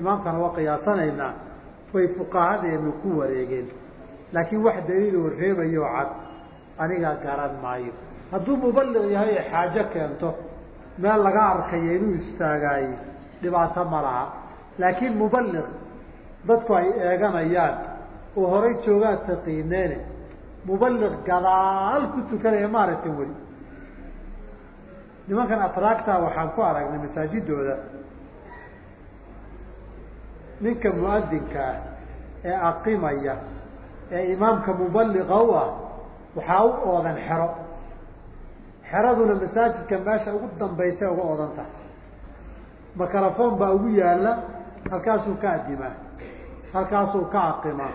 Imaamkana waa qiyaasanaynaa. Way fuqahadeenu ku wareegeen. Laakiin wax daliiloo reebayoo cad anigaa garan maayo. Hadduu mubaliq yahay ee xaajo keento. Meel laga arkayo inuu istaagaaye dhibaato ma laha. Laakiin mubaliq dadku ay eeganayaan oo horay joogaa taqiineene. Mubaliq gadaal ku tukanaya maaragtan weli nimankan atraagta waxaan ku aragnay masaajidooda ninka muadinka ah ee aqimaya ee imaamka mubaliqa u ah waxaa u oodan xero. Xeraduna masaajidka meesha ugu dambaysa uga oodan tahay. Makarafon baa ugu yaalla halkaasuu ka adimaa halkaasuu ka aqimaa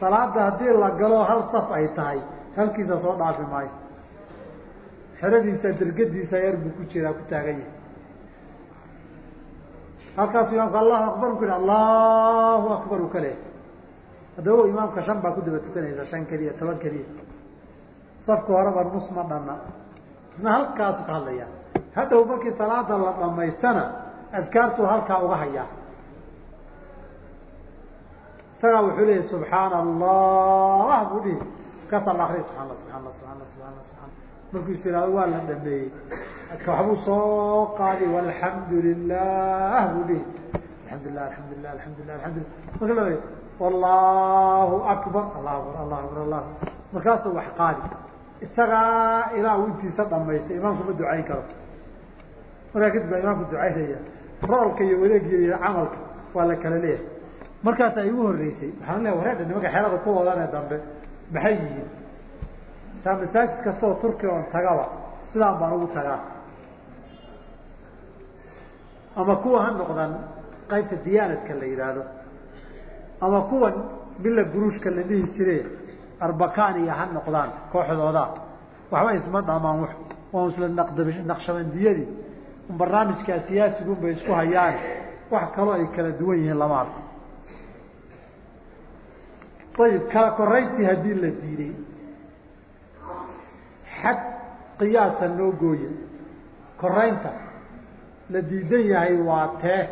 salaada haddii la galo hal saf ay tahay halkiisa soo dhaafi maayo xeradiisa dergadiisa yar buu ku jiraa ku taagan yahay. Halkaasu imaamka allahu akbar ku yidhi allahu akbar uu ka haddaba imaamka shan baa ku daba tukanaysa shan keliya toban keliya. Safka horeba nus ma dhanna. Isna halkaasu ka hadlaya hadhow markii salaada la dhamaystana adkaartuu halkaa uga hayaa. Isagaa wuxuu leeyahy subxaana allah buu dhihi. Kaasa la akriya subxaa allah subxaa allah subaa markuu is ihahdo waa la dhameeyey waxbuu soo qaadi walxamdu lilah buu dhihi. Alxamdulilah alxamdulilah alxamdulilah alxamdulilah marka la wallahu akbar allah akbar allah akbar allah markaasuu wax qaadi. Isagaa ilaa uu intiisa dhamaystay imaamku ma ducayn karo. Markaa kadib baa imaamku ducaynaya roolka iyo wareegiy iyo camalka waa la kala leeyahay. Markaasaa igu horreysay waxaan leeya wareeda nimanka xeelada ku wadanee dambe maxay yihiin saa masaajid kastoo turkiya oon tagaba sidaan baan ugu tagaa. Ama kuwa ha noqdan qaybta diyaanadka la yidhaahdo ama kuwan bila guruushka la dhihi jire arbakaniya ha noqdaan kooxdooda. Waxba isma dhamaan w waa isla naqshabandiyadii un siyaasigun bay isku hayaan. Wax kaloo ay kala duwan yihiin lama arko ayib kala korayntii haddii la diiday xad qiyaasa noo gooye. Koraynta la diidan yahay waa tee.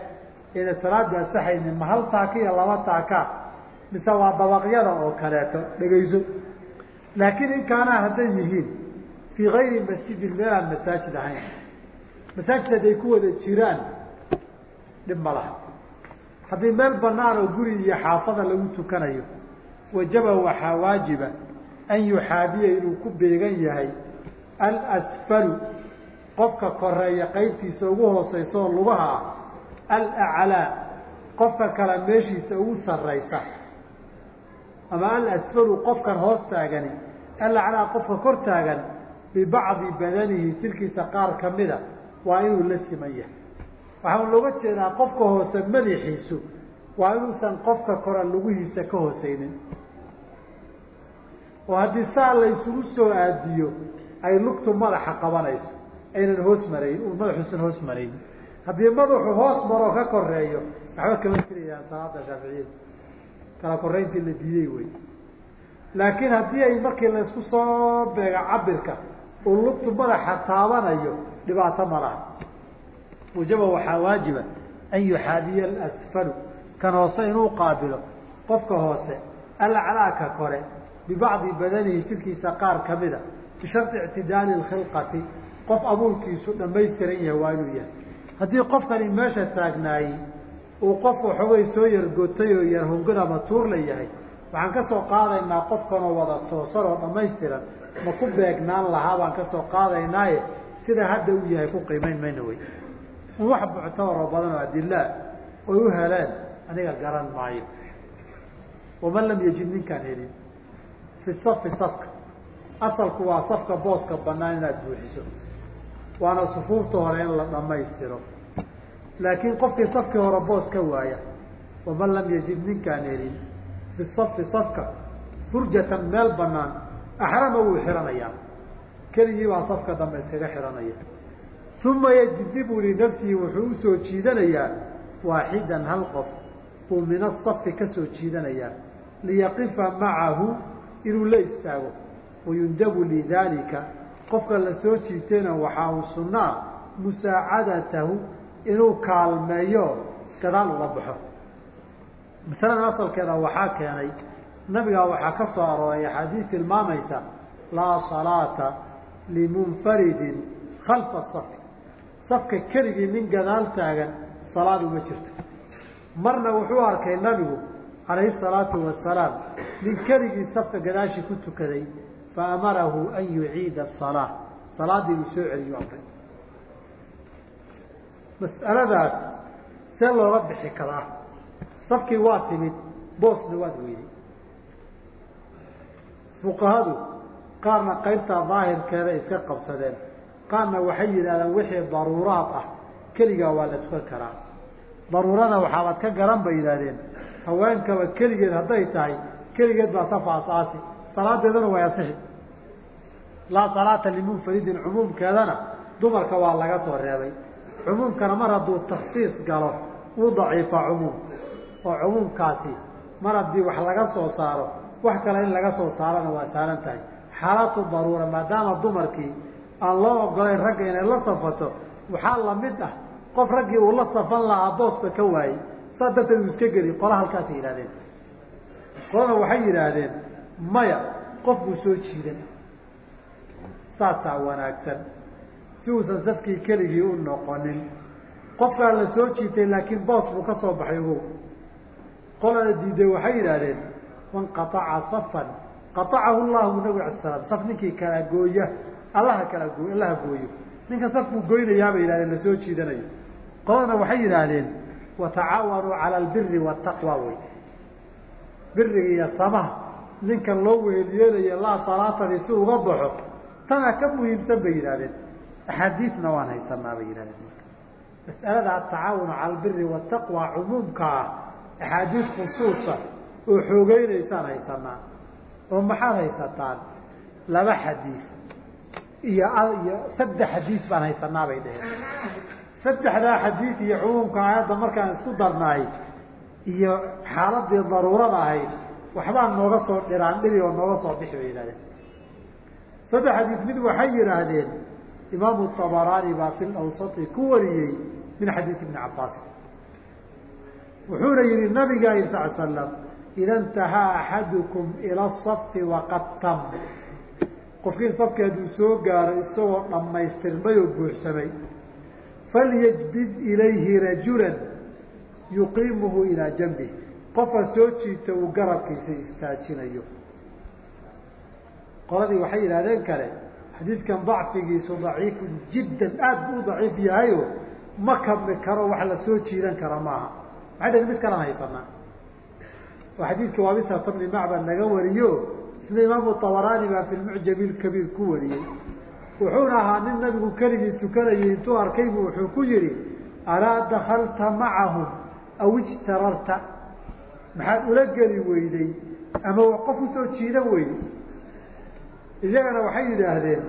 Ina salaadu asaxaynin ma hal taaka iyo laba taaka mise waa dabaqyada oo kaleeto dhegayso. Laakiin in kaanaa hadday yihiin fii gayri masjidin meel aan masaajid ahayn masaajid hadday ku wada jiraan dhib ma laha. Haddii meel banaan oo guri iyo xaafada lagu tukanayo wajaba waxaa waajiba an yuxaabiya inuu ku beegan yahay alasfalu qofka koreeya qaybtiisa ugu hooseysa oo lugaha ah alaclaa qofka kale meeshiisa ugu sarraysa. Ama alasfalu qofkan hoos taagani alaclaa qofka kor taagan bibacdi badanihi jirkiisa qaar kamida waa inuu la siman yahay. Waxaa looga jeedaa qofka hoose madaxiisu waa inuusan qofka kore lugihiisa ka hooseynin oo haddii saa la isugu soo aadiyo ay lugtu madaxa qabanayso. Aynan hoos marayn uu madaxuusan hoos marayn. Haddii madaxu hoos maroo ka koreeyo waxba kama jirayaan salaada shaaficiyada kala koreyntii la diiday wey. Laakiin haddii ay markii laysku soo beega cabirka uu lugtu madaxa taabanayo dhibaato ma laha. Wajaba waxaa waajiba an yuxaadiya alasfalu kan hoose inuu qaabilo qofka hoose alaclaaka kore bibacdi badanihi jirkiisa qaar kamida bisharti ictidaali khilqati qof abuurkiisu dhamaystiran yahay waa inuu yahay. Haddii qofkani meesha taagnaayey uu qof waxoogay soo yargotay oo yar hongod ama tuur la yahay waxaan ka soo qaadaynaa qofkanoo wada toosan oo dhamaystiran ma ku beegnaan lahaa baan ka soo qaadaynaaye sida hadda uu yahay ku qiimayn mayna wey. In wax muctabaroo badan oo adilaa oy u heleen aniga garan maayo. Waman lam yajid ninkaan helin fi safi safka. Asalku waa safka booska banaan inaad buuxiso. Waana sufuufta hore in la dhamaystiro laakiin qofkii safkii hore boos ka waaya waman lam yajid ninkaan helin fi safka furjatan meel banaan axrama wuu xihanayaa keligii baa safka dambe iskaga xihanaya uma yajdibu linafsihi wuxuu u soo jiidanayaa waaxidan hal qof. Buu min asafi ka soo jiidanayaa. Liyaqifa macahu inuu la istaago wayundabu lidaalika. Qofka la soo jiitayna waxaa uu sunnaa musaacadatahu inuu kaalmeeyo gadaal uga baxo. Masaladan asalkeeda waxaa keenay nabigaa waxaa ka soo arooray axaadiis tilmaamaysa laa salaata limunfaridin khalfa safi safka keligii nin gadaal taagan salaad uma jirto. Marna wuxuu arkay nabigu calayhi salaatu wasalaam nin keligii safka gadaashii ku tukaday fa amarahu an yuciida asalaa salaaddii uu soo celiyu amray mas'aladaas see looga bixi karaa. Safkii waa timid boosna waad weyday fuqahadu qaarna qaybtaa daahirkeeda iska qabsadeen. Qaarna waxay yidhahdeen wixii daruuraad ah keligaa waa la tukan karaa. Daruurada waxaabaad ka garan bay yidhahdeen haweenkaba keligeed hadday tahay keligeed baa safa asaasi. Salaadeeduna way asixi laa salaata limunfaridin cumuumkeedana dumarka waa laga soo reebay. Cumuumkana mar hadduu taksiis galo uu daciifa cumuum. Oo cumuumkaasi mar haddii wax laga soo saaro wax kale in laga soo saarona waa saaran tahay. Xaalatu daruura maadaama dumarkii aan loo ogolayn ragga inay la safato waxaa la mid ah qof raggii uu la safan lahaa booska ka waayey saas darteed uu iska geli qola halkaasay yidhahdeen qolana waxay yidhaahdeen maya qof buu soo jiidan saasaa wanaagsan. Si uusan safkii keligii u noqonin. Qofkaa la soo jiitay laakiin boos buu ka soo baxay ogow qolana diiday waxay yidhaahdeen man qaaca safan. Qaacahu llahu nabi ala slam saf ninkii kala gooya allaha kala goo allaha gooyo. Ninka saf buu goynayaa bay yihahdeen la soo jiidanayo. Qoladana waxay yidhaahdeen watacaawanuu cala albiri waataqwa wey biriga iyo samaha ninkan loo wehelyeelayo laa salaatadii si uga baxo tana ka muhiimsan bay yidhahdeen axaadiisna waan haysanaa bay yidhahdeen mas'alada atacaawunu cala albiri waataqwa cumuumka ah axaadiis khusuusa oo xoogeynaysaan haysanaa oo maxaad haysataan laba xadiis iyo iyo saddex xadiis baan haysanaa bay dheheen saddexdaa xadiis iyo cumuumka aayadda markaan isku darnaay iyo xaaladii daruurada ahayd waxbaa nooga soo dhiraan dhiri oo nooga soo bixi bay yidhahdeen saddex xadiis mid waxay yidhaahdeen imaamu abaraani baa fi lawsati ku wariyey min xadiis ibni cabaas wuxuuna yihi nabiga alay sal slam ida intahaa axadukum ila safi waqad tam. Qofkii safki hadduu soo gaaro isagoo dhammaystirmay oo buuxsamay falyajbid ilayhi rajula yuqiimuhu ilaa janbih qofka soo jiita uu garabkiisa istaajinayo qoladii waxay yidhahdeen kale xadiidkan dacfigiisu daciifun jiddan aad buu daciif yahayo ma kabmi karo wax la soo jiidan kara maaha maxay dhaheen mid kalaan haysanaa oo xadiidka waabisata bni macbad laga wariyo isna imaamu abaraani baa fi lmucjami lkabiir ku wariyey wuxuuna ahaa nin nabigu keligii tukanayay intuu arkaybu wuxuu ku yihi alaa dakalta macahum aw ijtararta? Maxaad ula geli weyday ama qof u soo jiidan weyday? Iyagana waxay yidhaahdeen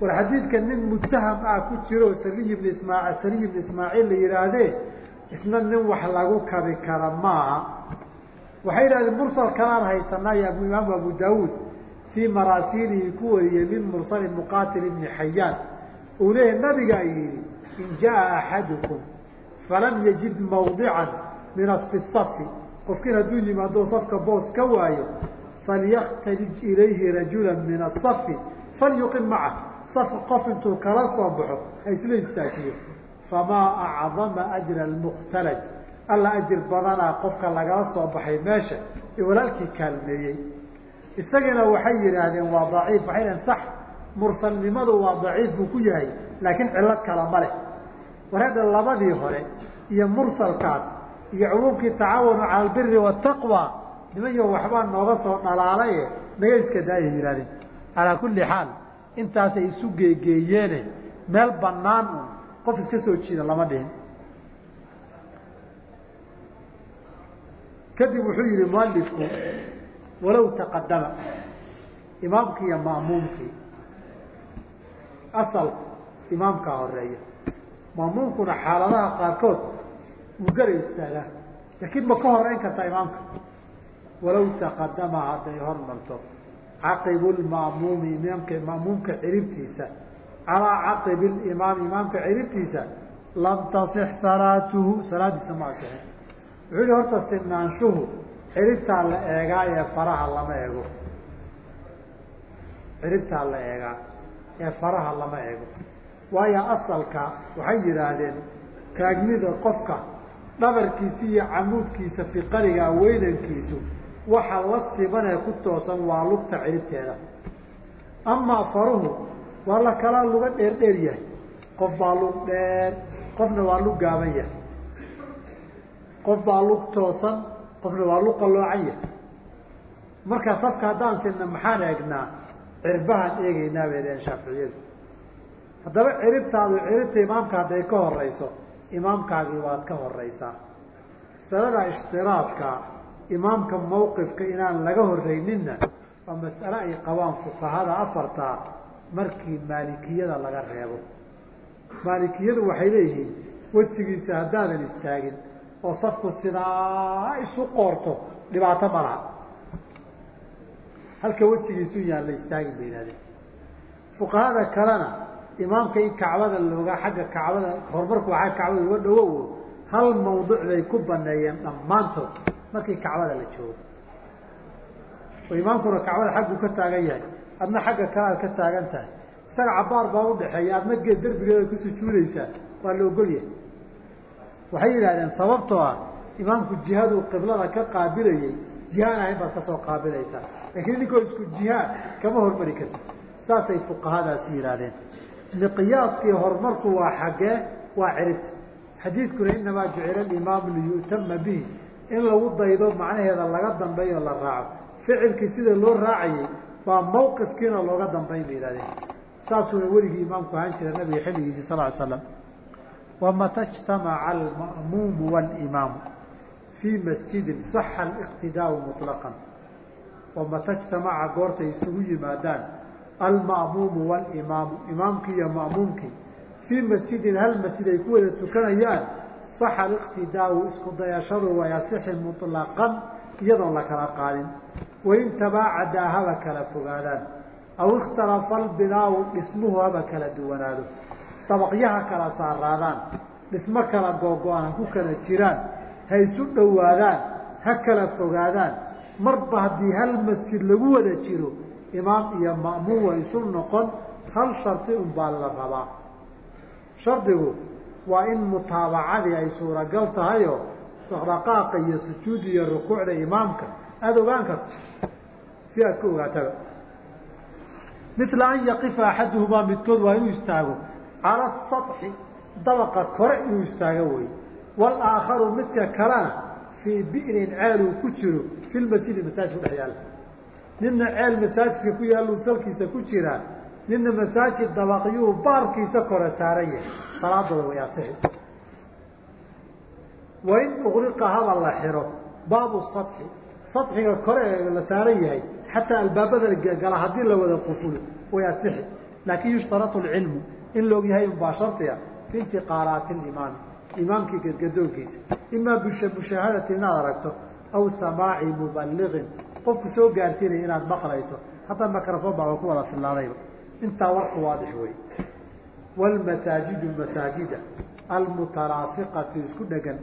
war xadiidka nin mutaham ah ku jiro saliy bn ismaa saliy bn ismaaciil la yihaahdee isna nin wax lagu kabi kara maaha. Waxay yidhahdeen mursal kalaan haysanaa iyo imaamu abu daawuud fii maraasiilihi ku wariyey min mursali muqatil ibni xayaan. Uu leeyahy nabigaa yidhi in jaa axadukum falam yajid mawdican min fi safi qofkiin hadduu yimaado safka boos ka waayo falyaktalij ilayhi rajula min asafi falyuqim maca saf qof intuu kala soo baxo ha isla istaajiyo famaa acdama ajra almukhtalaj. Alla ajir badanaa qofka lagala soo baxay meesha ee walaalkii kaalmeeyey isagiina waxay yidhaahdeen waa daciif waxay dhaheen sax mursalnimadu waa daciif buu ku yahay laakiin cillad kale ma leh. War hadda labadii hore iyo mursalkaas iyo cumuumkii tacaawunu cala albiri waataqwa nimanyo waxbaa nooga soo dhalaalaye naga iska daayay yihahdeen calaa kulli xaal intaasay isu geegeeyeene meel banaan un qof iska soo jiida lama dhihin. Kadib wuxuu yihi mualifku walow taqadama imaamkii iyo ma'muumkii asalku imaamkaa horreeya. Ma'muumkuna xaaladaha qaarkood wuu gara istaagaa laakiin ma ka horeyn kartaa imaamka. Walow taqadama hadday hormarto caqibu lma'muumi imaamka ma'muumka ciribtiisa. Calaa caqibi limaam imaamka ciribtiisa lam tasix salaatuhu salaadiisa ma asixin wuxuu yihi horta sinaanshuhu ciribtaa la eegaa ee faraha lama eego. Ciribtaa la eegaa ee faraha lama eego. Waayo asalka waxay yidhaahdeen taagnida qofka dhabarkiisa iyo camuudkiisa fiqariga weynankiisu waxa la sibanee ku toosan waa lugta ciribteeda amaa faruhu waa la kala luga dheer dheer yahay. Qof baa lug dheer qofna waa lug gaaban yahay. Qof baa lug toosan qofna waa lug qalloocan yahay marka safka haddaan sinna maxaan eegnaa? Cirbahaan eegeynaa bay dhaheen shaaficiyadu. Haddaba ciribtaadu ciribta imaamka hadday ka horeyso imaamkaagii waad ka horeysaa masalada ishtiraadka imaamka mawqifka inaan laga horeyninna waa mas'ale ay qabaan fuqahada afartaa markii maalikiyada laga reebo. Maalikiyadu waxay leeyihiin wejigiisa haddaadan istaagin oo safku sidaa isu qoorto dhibaato ma laha. Halka wejigiisu yaan la istaagin bay yihahdeen fuqahada kalena imaamka in kacbada looga xagga kacbada horumarku waxaa kacbada uga dhawowo hal mawduc bay ku baneeyeen dhammaantood markii kacbada la joogo. Oo imaamkuna kacbada xagguu ka taagan yahay adna xagga kale aad ka taagan tahay. Isaga cabaar baa udhaxeeya adna geed derbigeeda ku sujuudaysaa waa la ogol yahay waxay yidhahdeen sababtoo ah imaamku jihaduu qiblada ka qaabilayey jihaan ahayn baad ka soo qaabilaysaa laakiin idinkoo isku jihaan kama hormari karti saasay fuqahadaasi yidhaahdeen. Miqyaaskii horumarku waa xaggee waa ciribta xadiidkuna inamaa jucila alimaamu liyu'tama bihi. In lagu daydo macnaheeda laga dambeeyo la raaco. Ficilkii sida loo raacayey baa mawqifkiina looga dambayn bay yihahdeen saasuuna weligii imaamku ahaan jira nabiga xilligiisii sal ly slam wamata اجtamaca alma'muumu wاlimaamu fii masjidin saxa اliqtidaau muطlaqan wamata اجtamaca goortay isugu yimaadaan alma'muumu wاlimaamu imaamkii iyo ma'muumkii fii masjidin hal masjid ay ku wada tukanayaan saxa aliqtidaau isku dayashadu way asixi muطlaqan iyadoon la kala qaadin wain tabaacadaa haba kala fogaadaan aw ikhtalafa albinaau dhismuhu haba kala duwanaado dabaqyaha kala saaraadaan dhismo kala googo-aan ku kala jiraan ha isu dhowaadaan ha kala fogaadaan. Marba haddii hal masjid lagu wada jiro imaam iyo ma'muum way isu noqon hal shardi un baa la rabaa. Shardigu waa in mutaabacadii ay suuragal tahayoo dhaqdhaqaaqa iyo sujuud iyo rukuucda imaamka aada ogaan karto si aad ka ogaataba mila an yaqifa axaduhumaa midkood waa inuu istaago cala asaطxi dabaqa kore inuu istaago wey walaakharu midka kalena fii bi'rin ceel uu ku jiro fi lmasjidi masaajidka dhex yaalla nina ceel masaajidka ku yaallu salkiisa ku jiraa nina masaajid dabaqyuu baarkiisa kore saaran yahay. Salaadooda way asixi wain uqriqa haba la xiro baabu saطxi saxiga kore ee la saaran yahay xataa albaabada gala haddii la wada qufulo way asixi laakin yushtaratu alcilmu in la og yahay unbaa shardiga fi intiqaalaati limaami imaamkii gadgadoonkiisa imaa mushaahadati inaad aragto aw samaaci mubaliqin qofku soo gaarsiinaya inaad maqlayso hataa microfon baa ku wada filaadayba intaa warku waadix wey wlmasaajidu masaajida almutanaasiqatu isku dhegan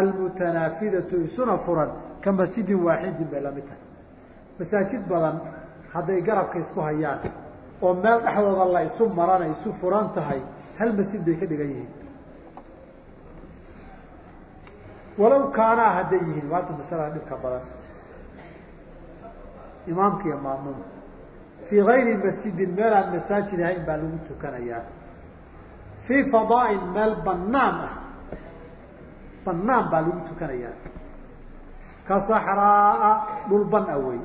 almutanaafidatu isuna furan ka masjidin waaxidin bay la mid tahay. Masaajid badan hadday garabka isku hayaan oo meel dhexdooda la isu marana isu furan tahay hal masjid bay ka dhigan yihiin. Walow kaanaa hadday yihiin waata masalada dhibka badan. Imaamka iyo maamuumka fii gayri masjidin meel aan masaajid ahayn baa lagu tukanayaa fii fadaain meel banaan ah. Banaan baa lagu tukanayaa ka saxraa dhul ban a wey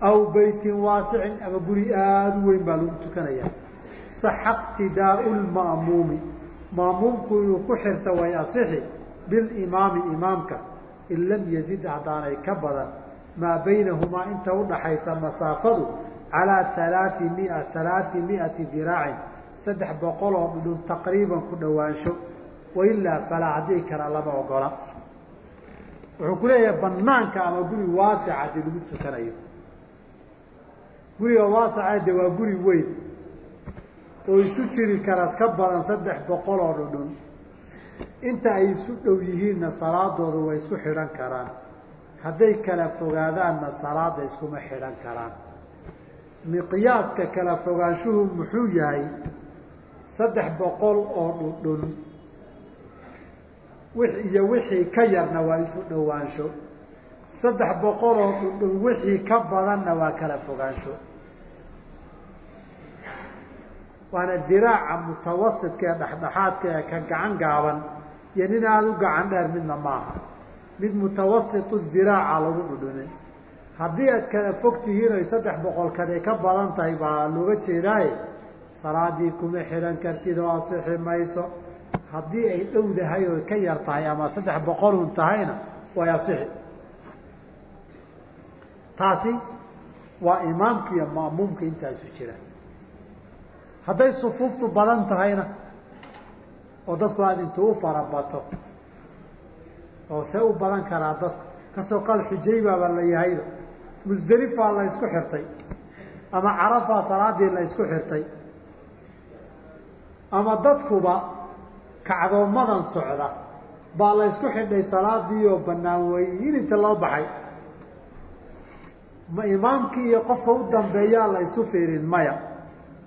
aw beytin waasicin ama guri aada u weyn baa lagu tukanayaa. Saxa iqtidaau lma'muumi ma'muumku inuu ku xirta way asixi bilimaami imaamka. In lam yazid haddaanay ka badan. Maa baynahumaa inta udhaxaysa masaafadu calaa alaai mia alaai miati diraacin. Saddex boqol oo dhudhun taqriiban ku dhawaansho. Wailaa falaa haddii kala lama ogola wuxuu ku leeyahay banaanka ama guri waasica haddii lagu tukanayo guriga waasica de waa guri weyn oo isu jiri kara ka badan saddex boqol oo dhudhun inta ay isu dhow yihiinna salaadooda way isku xidhan karaan. Hadday kala fogaadaanna salaada iskuma xidhan karaan. Miqyaaska kala fogaanshuhu muxuu yahay saddex boqol oo dhudhun iyo wixii ka yarna waa isu dhowaansho saddex boqol oo dhudhun wixii ka badanna waa kala fogaansho. Waana diraaca mutawasidka ee dhexdhexaadka ee ka gacan gaaban iyo nin aada u gacan dheer midna maaha. Mid mutawasitu diraaca lagu dhudhumin haddii aad kala fog tihiin oy saddex boqol kade ka badan tahay baa looga jeedaaye salaadii kuma xidhan kartid oo asixi mayso. Haddii ay dhowdahay oo ka yar tahay ama saddex boqolun tahayna way asixi taasi waa imaamka iyo ma'muumka intaasu jira. Hadday sufuuftu badan tahayna oo dadku aada intuu u farabato oo see u badan karaa dadku ka soo qaad xujaybaaba la yahayba musdelifaa la isku xirtay ama carafaa salaadii la isku xirtay ama dadkuba kacdoomadan socda baa la isku xidhay salaadii oo banaan weyn. Inta loo baxay ma imaamkii iyo qofka u dambeeyaa la isu fiirin maya.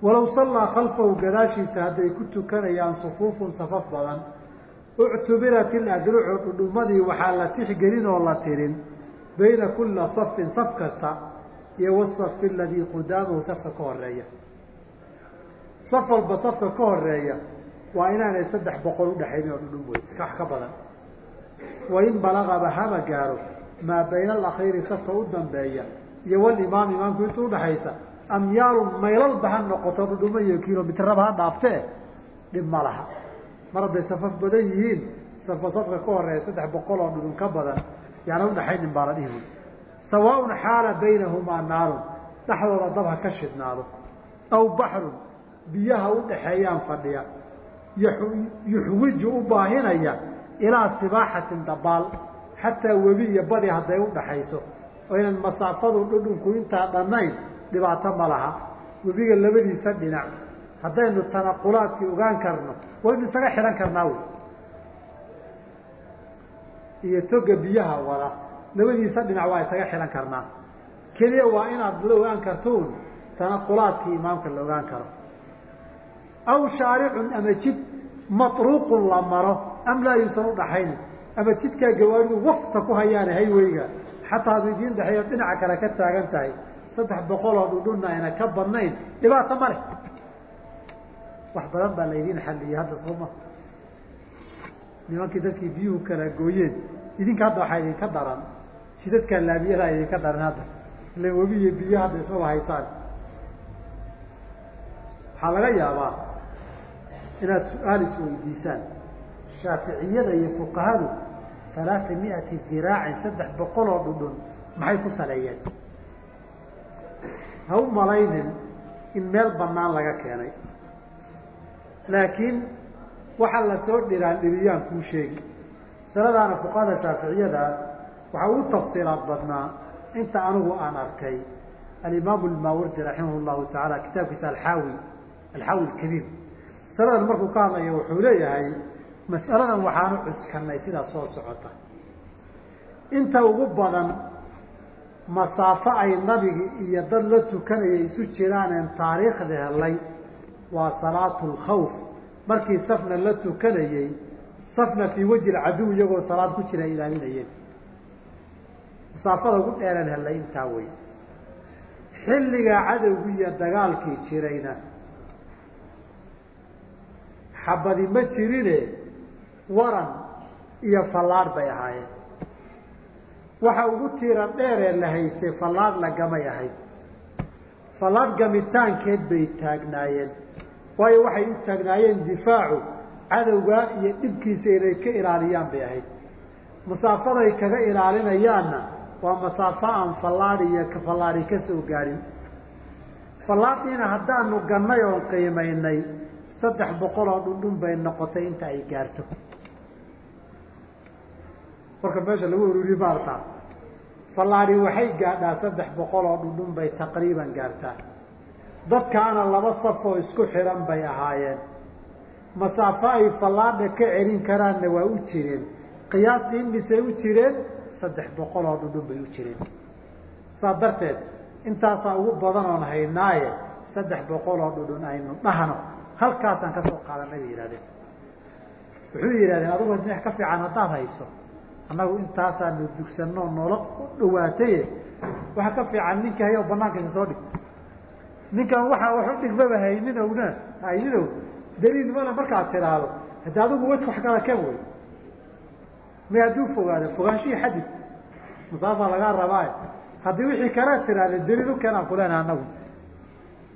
Walow sallaa khalfahu gadaashiisa hadday ku tukanayaan sufuufun safaf badan uctubirat iladrucu dhudhumadii waxaa la tixgelin oo la tirin bayna kula safin saf kasta iyo wasafi aladii qudaamahu safka ka horreeya saf walba safka ka horreeya waa inaanay saddex boqol udhexaynin oo dhudhun wey wax ka badan. Wain balagaba haba gaaro maa bayna alakhiiri safka u dambeeya iyo walimaam imaamku inta udhaxaysa amyaalun maylolba ha noqoto dhudhumo iyo kilomitraba ha dhaaftee dhib ma laha. Mar hadday safaf badan yihiin safba safka ka horreeya saddex boqol oo dhudhun ka badan yaana udhaxaynin baa la dhihi wy sawaaun xaala baynahumaa naarun dhexdooda dab ha ka shidnaado. Aw baxrun biyaha udhaxeeyaan fadhiya. Yuxwiju u baahinaya ilaa sibaaxatin dabaal xataa webi iyo badi hadday udhaxayso oo masaafadu dhudhunku intaa dhannayn dhibaato ma laha. Webiga labadiisa dhinac. Haddaynu tanaqulaadkii ogaan karno waynu isaga xidhan karnaa wy iyo toga biyaha wada. Labadiisa dhinac waa isaga xidhan karnaa. Keliya waa inaad la ogaan kartuun tanaqulaadkii imaamka la ogaan karo. Aw shaaricun ama jid matruuqun la maro am laa yuusan udhaxaynin ama jidkaa gawaaridu wafta ku hayaane hayweyga xataa hadduu idiin dhexeeyo dhinaca kale ka taagan tahay. Saddex boqoloo dhudhunna ayna ka badnayn dhibaato ma leh. Wax badan baa laydiin xalliyey hadda sooma nimankii dadkii biyuhu kala gooyeen idinka hadda waxaa idinka daran jidadkaa laamiyadaa idinka daran hadda. Ila webi iyo biyo hadda ismaba haysaan waxaa laga yaabaa inaad su'aal isweydiisaan shaaficiyada iyo fuqahadu alaaa miati diraacin saddex boqol oo dhudhun maxay ku saleeyeen ha u malaynin in meel banaan laga keenay laakiin waxa la soo dhiraan dhiriyaan kuu sheegi masaladaana fuqahada shaaficiyada waxaa ugu tafsiilaad badnaa inta anigu aan arkay alimaamu lmaawardi raximah llahu tacaala kitaabkiisa alxaawi alxaawi alkabiir masaladan markuu ka hadlayo wuxuu leeyahay mas'aladan waxaanu cuskanay sidaa soo socota. Inta ugu badan masaafo ay nabigi iyo dad la tukanaya isu jiraaneen taariikhda helay waa salaatu lkhawf markii safna la tukanayey safna fii wajhi lcaduw iyagoo salaad ku jira ilaalinayeen masaafada ugu dheereen helay intaa wey xilligaa cadowgi iyo dagaalkii jirayna xabadi ma jirine waran iyo fallaadh bay ahaayeen. Waxa ugu tiira dheeree la haystay fallaadh lagamay ahayd. Fallaadh gamitaankeed bay taagnaayeen. Waayo waxay u taagnaayeen difaacu cadowga iyo dhibkiisa inay ka ilaaliyaan bay ahayd. Masaafaday kaga ilaalinayaanna waa masaafo aan fallaadhi iyo fallaadhi ka soo gaadhin fallaadhiina haddaanu gannay oon qiimaynay saddex boqol oo dhundhun bay noqotay inta ay gaarto marka meesha lagu ururiye maartaa fallaadhi waxay gaadhaa saddex boqol oo dhundhun bay taqriiban gaartaa. Dadkaana laba saf oo isku xihan bay ahaayeen. Masaafo ay fallaadha ka celin karaanna waa u jireen. Qiyaastii imisay u jireen saddex boqol oo dhundhun bay u jireen. Saas darteed intaasaa ugu badan oon haynaaye saddex boqol oo dhundhun aynu dhahno. Halkaasaan ka soo qaadanay bay yihahdeen wuxuu yihahdeen adugu ka fiican haddaad hayso annagu intaasaanu dugsanoo noola dhawaataye waxa ka fiican ninka hayo banaanka isa soo dhig. Ninkan waxaa wax u dhigmaba haynin owna hayninow daliil male markaad tiraahdo. Haddi adigu wej wax kala ken wey may hadduu fogaado fogaanshihii xadid masaafaa lagaa rabaayo haddii wixii kala tiraahda daliil u keenaan kuleena anagu.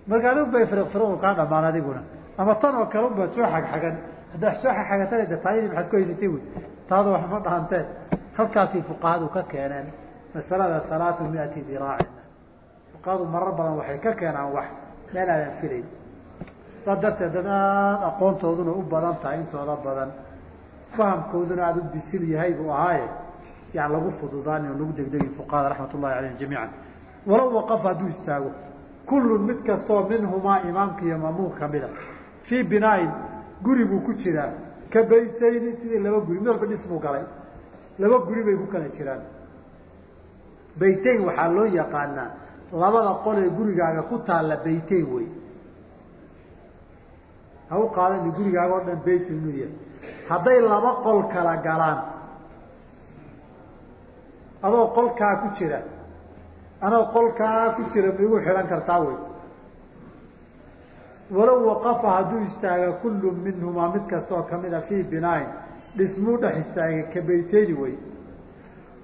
Marka adigu bay firiqfiriqu kaa dhamaan adiguna. Ama tan oo kale ubaad soo xagxagan. Haddaad soo xagxagatana de taayadii maxaad ku haysatay wey. Taada wax ma dhahanteen halkaasay fuqahadu ka keeneen masalada salaatu miati diraacina fuqahadu marar badan waxay ka keenaan wax meel aadan filayn. Saa darteed dad aada aqoontooduna u badan tahay intooda badan. Fahamkooduna aada u bisil yahay buu ahaaye. Yaan lagu fududaan o lagu degdegin fuqahada raxmat ullahi calayhim jamiican. Walow waqafa hadduu istaago kullun mid kastoo minhumaa imaamka iyo mamuum kamida fii binaain guri buu ku jiraa. Ka baytayni sidii laba guri mid walba dhismuu galay laba guri bay ku kala jiraan. Baytayn waxaa loo yaqaanaa labada qol ee gurigaaga ku taalla baytayn wey ha u qaadani gurigaaga oo dhan bayt inuu hadday laba qol kala galaan adoo qolkaa ku jira anoo qolkaa ku jira ma igu xidhan kartaa wey walow waqafa hadduu istaaga kullu minhumaa mid kastaoo kamida fii binaain dhismuu dhex istaaga ka bayteyni wey.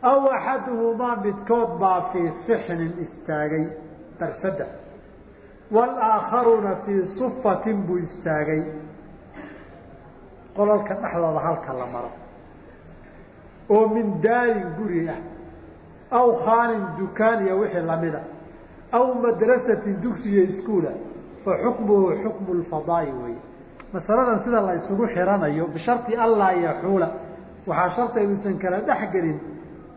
Aw axaduhumaa midkood baa fii sixnin istaagay darsadda. Walaakharuna fii sufatin buu istaagay. Qolalka dhexdooda halka la maro. Oo min daarin guri ah. Aw khaanin dukaan iyo wixii lamida aw madrasatin dugsiyo iskuula. Fa xukmuhu xukmu lfadaai wey masaladan sida la isugu xiranayo bisharti anlaa yaxuula waxaa sharti aynuusan kala dhex gelin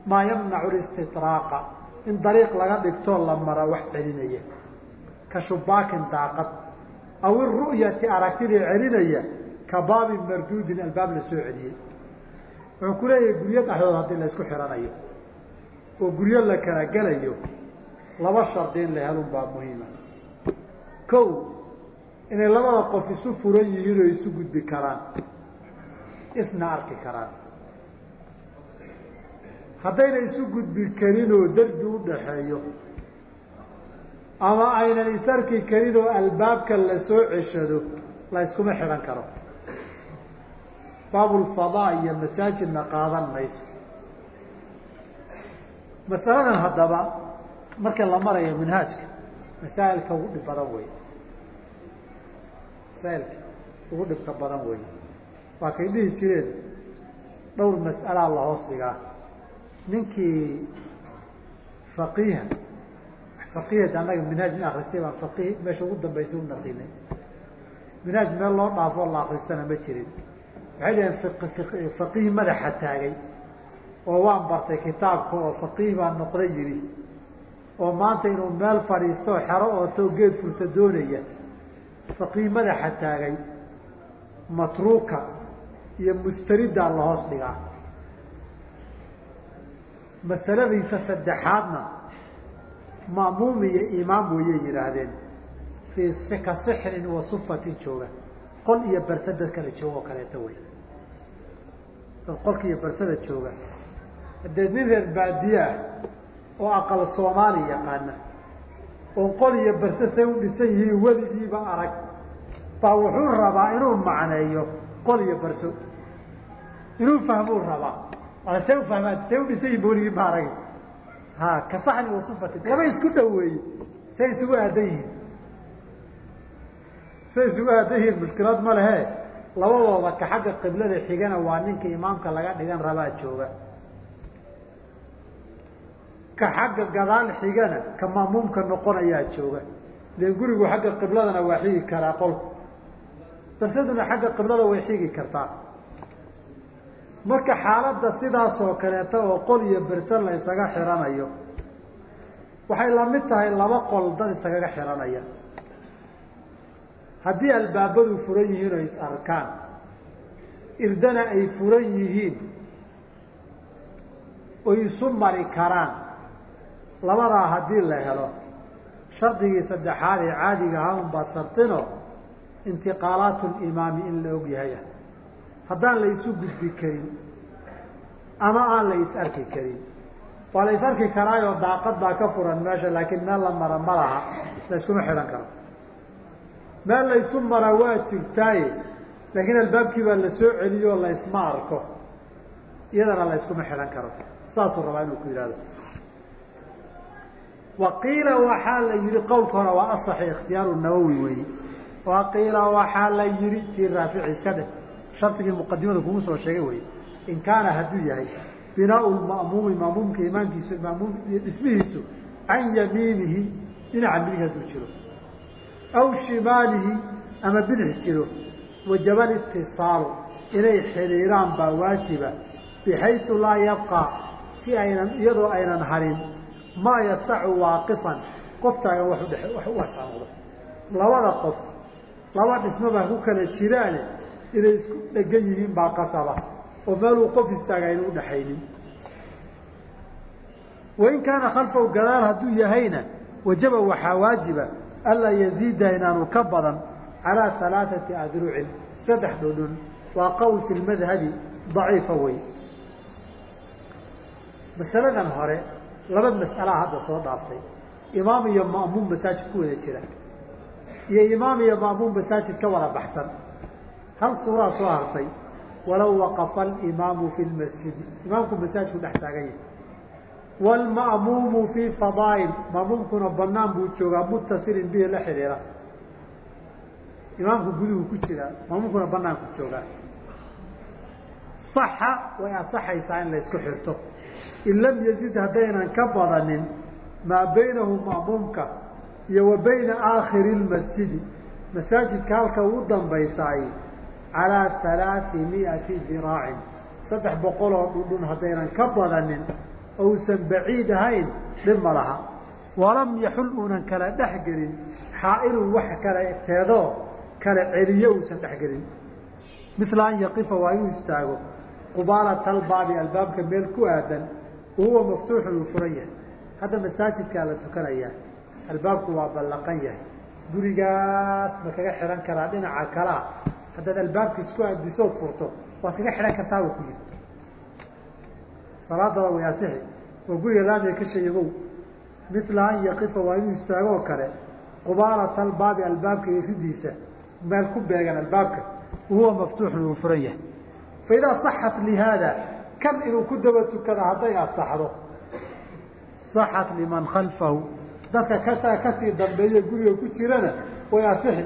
maa yamnacu listitraaqa in dariiq laga dhigtoo la mara wax celinaya ka shubaakin daaqad aw iru'yati aragtidii celinaya ka baabin marduudin albaab la soo celiyey wuxuu ku leeyahay guryo dhexdooda haddii la isku xiranayo oo guryo la kala gelayo laba shardi in la helun baa muhiima. Ko inay labada qof isu furan yihiin oo isu gudbi karaan. Isna arki karaan. Haddayna isu gudbi karin oo derbi u dhaxeeyo ama aynan isarki karin oo albaabka la soo ceshado la iskuma xidhan karo. Baabulfadaa iyo masaajidna qaadan mayso. Masaladan haddaba marka la marayo minhaajka masaa'ilka ugu dhib badan wey masaa'ilka ugu dhibka badan wey waa kay dhihi jireen dhowr mas'alaa la hoos dhigaa ninkii faqiiha faqihad annaga minhaaj in akristay baan faqih meesha ugu dambaysa u naqinay minhaaj meel loo dhaafoo la akristana ma jirin. Waxay dhaheen faqih madaxa taagay oo waan bartay kitaabka oo faqih baan noqday yidhi. Oo maanta inuu meel fadhiisto xero oo too geed fursa doonaya faqih madaxa taagay matruuka iyo mustaridaa la hoos dhigaa masaladiisa saddexaadna ma'muum iyo imaam wayay yidhaahdeen fii ka sixrin wa sufatin jooga. Qol iyo barse dad kala jooga oo kaleeto wey dad qolka iyo barsada jooga. Haddee nin reer baadiye oo aqal soomaali yaqaana oo qol iyo barse say u dhisan yihiin weligiiba arag. Baa wuxuu rabaa inuu macneeyo qol iyo barso inuu fahmuu rabaa. See ufahmaa see u dhisan yihiin ba weligii ma arag. Ha ka saxni wasufatin laba isku dhaweeye say isugu aadan yihiin. Say isugu aadan yihiin mushkilaad ma lehe labadooda ka xagga qiblada xigana waa ninka imaamka laga dhigan rabaa jooga ka xagga gadaal xigana ka ma'muumka noqonayaa jooga. Len gurigu xagga qibladana waa xigi karaa qolku barsaduna xagga qiblada way xigi kartaa. Marka xaaladda sidaasoo kaleeta oo qol iyo berse la isaga xiranayo waxay la mid tahay laba qol dad isagaga xiranaya. Haddii albaabadu furan yihiin oo is arkaan irdana ay furan yihiin oy isu mari karaan labadaa haddii la helo shardigii saddexaad ee caadiga ahaa un baad shartino intiqaalaatu limaami in la og yahay. Haddaan la isu gudbi karin ama aan la is arki karin. Waa la is arki karaayoo daaqad baa ka furan meesha laakiin meel la mara ma laha la iskuma xidhan karo. Meel la isu mara waa jirtaaye laakiin albaabkii baa la soo celiyo la arko. Iyadana la iskuma xidhan karo. Saasuu rabaa inuu ku yihahdo waqiila waxaa la yihi qowlka hore waa asaxi ikhtiyaaru nawowi weyi waqiila waxaa la yihi tii raafici iska dheh. Shardigii muqadimada kugu soo sheegay wey in kaana hadduu yahay binaau lma'muumi ma'muumka imaamkiisu ma'muum dhismihiisu can yamiinihi dhinaca midig hadduu jiro. Aw shimaalihi ama bidix jiro. Wajaba litisaalu inay xiriiraan baa waajiba bixaysu laa yabqa si aynan iyadoo aynan harin maa yasacu waaqifan qoftaagan wax u asaamado labada qof laba dhismo baa ku kala jiraane inay isku dhegan yihiin baa qasaba. Oo meeluu qof istaaga aynu udhaxaynin wain kaana khalfahu gadaal hadduu yahayna wajaba waxaa waajiba anlaa yaziida inaanu ka badan calaa alaaثati adrucin saddex dhudhun. Waa qowl fi lmadhabi daciifa wey masaladan hore laba mas'alaa hadda soo dhaaftay. Imaam iyo ma'muum masaajid ku wada jira iyo imaam iyo ma'muum masaajid ka wada baxsan. Hal suuraa soo hartay walow waqafa alimaamu fi lmasjidi imaamku masaajidku dhex taagan yahay. Waalma'muumu fii fadaa'il. Ma'muumkuna banaan buu joogaa muttasilin bihi la xidhiira imaamku guduhu ku jiraa ma'muumkuna banaanku joogaa saxa way asaxaysaa in la isku xirto. In lam yazid haddaynan ka badanin maa baynahu ma'muumka iyo wa bayna aakhiri lmasjidi. Masaajidka halka ugu dambaysaay calaa halaati miati diraacin saddex boqol oo dhundhun haddaynan ka badanin ousan baciid ahayn dhib ma laha. Walam yaxul uunan kala dhex gelin xaa'ilun wax kale teedoo kala celiyo uusan dhex gelin. Mila an yaqifa waa inuu istaago qubaalata albaabi albaabka meel ku aadan wahuwa maftuuxun uu furan yahay. Hadda masaajidkaa la tukanayaa albaabku waa ballaqan yahay. Gurigaas ma kaga xidhan karaa dhinaca kalea haddaad albaabka isku adisood furto waad kaga xidhan kartaa ku yiri salaadada way asixi oo guriga laamiga ka sheegow. Mila an yaqifa waa inuu istaago oo kale. Qubaalata albaabi albaabka iridiisa meel ku beegan albaabka. Wahuwa maftuuxun uu furan yahay fa idaa saxat lihaada kan inuu ku daba tukada hadday asaxdo. Saxat liman khalfahu. Dadka kasaa ka sii dambeeye guriga ku jirana way asixi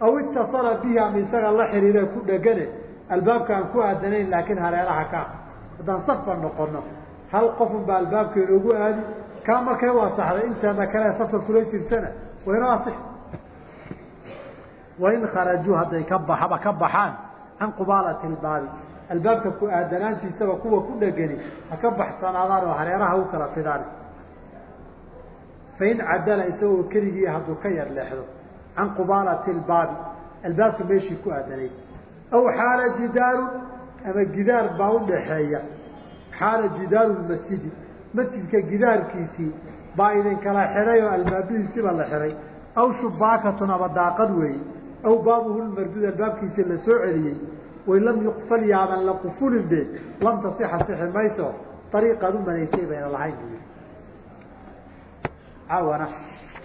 aw itasala bihi ama isaga la xiriire ku dhegane. Albaabka ku aadanayn laakiin hareeraha ka. Haddaan safba noqono hal qofun baa albaabka inoogu aadi. Kaa markay u asaxday inteena kale safka kula jirtana wayna asix wain kharajuu hadday ka baxaba ka baxaan can qubaalati lbaabi albaabka ku aadanaantiisaba kuwa ku dhegani ha ka baxsanaadaan oo hareeraha u kala fidaan. Fain cadala isagoo keligii hadduu ka yar leexdo can qubaalati lbaabi albaabka meeshii ku aadanayd. Aw xaala jidaaru ama gidaar baa udhaxeeya xaala jidaaru masjidi. Masjidka gidaarkiisii baa idinkala xidhay oo albaabihiisiba la xidhay. Aw shubaakatun ama daaqad weeye aw baabuhu lmardud albaabkiisii la soo celiyey way lam yuqfal yaaban la qufulin be lam tasixa sixi mayso ariiqaad u manaysay bayna lahayn bu caawana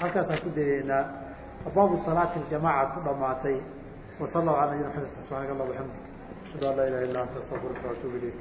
halkaasaan ku dayeynaa abwaabu salaati ljamaaca ku dhamaatay wasal allahu ala nabina maxamed subxaanaka allah waxamdik ashhadu an laa ilaha illa anta astaqfiruka waatuub ilayk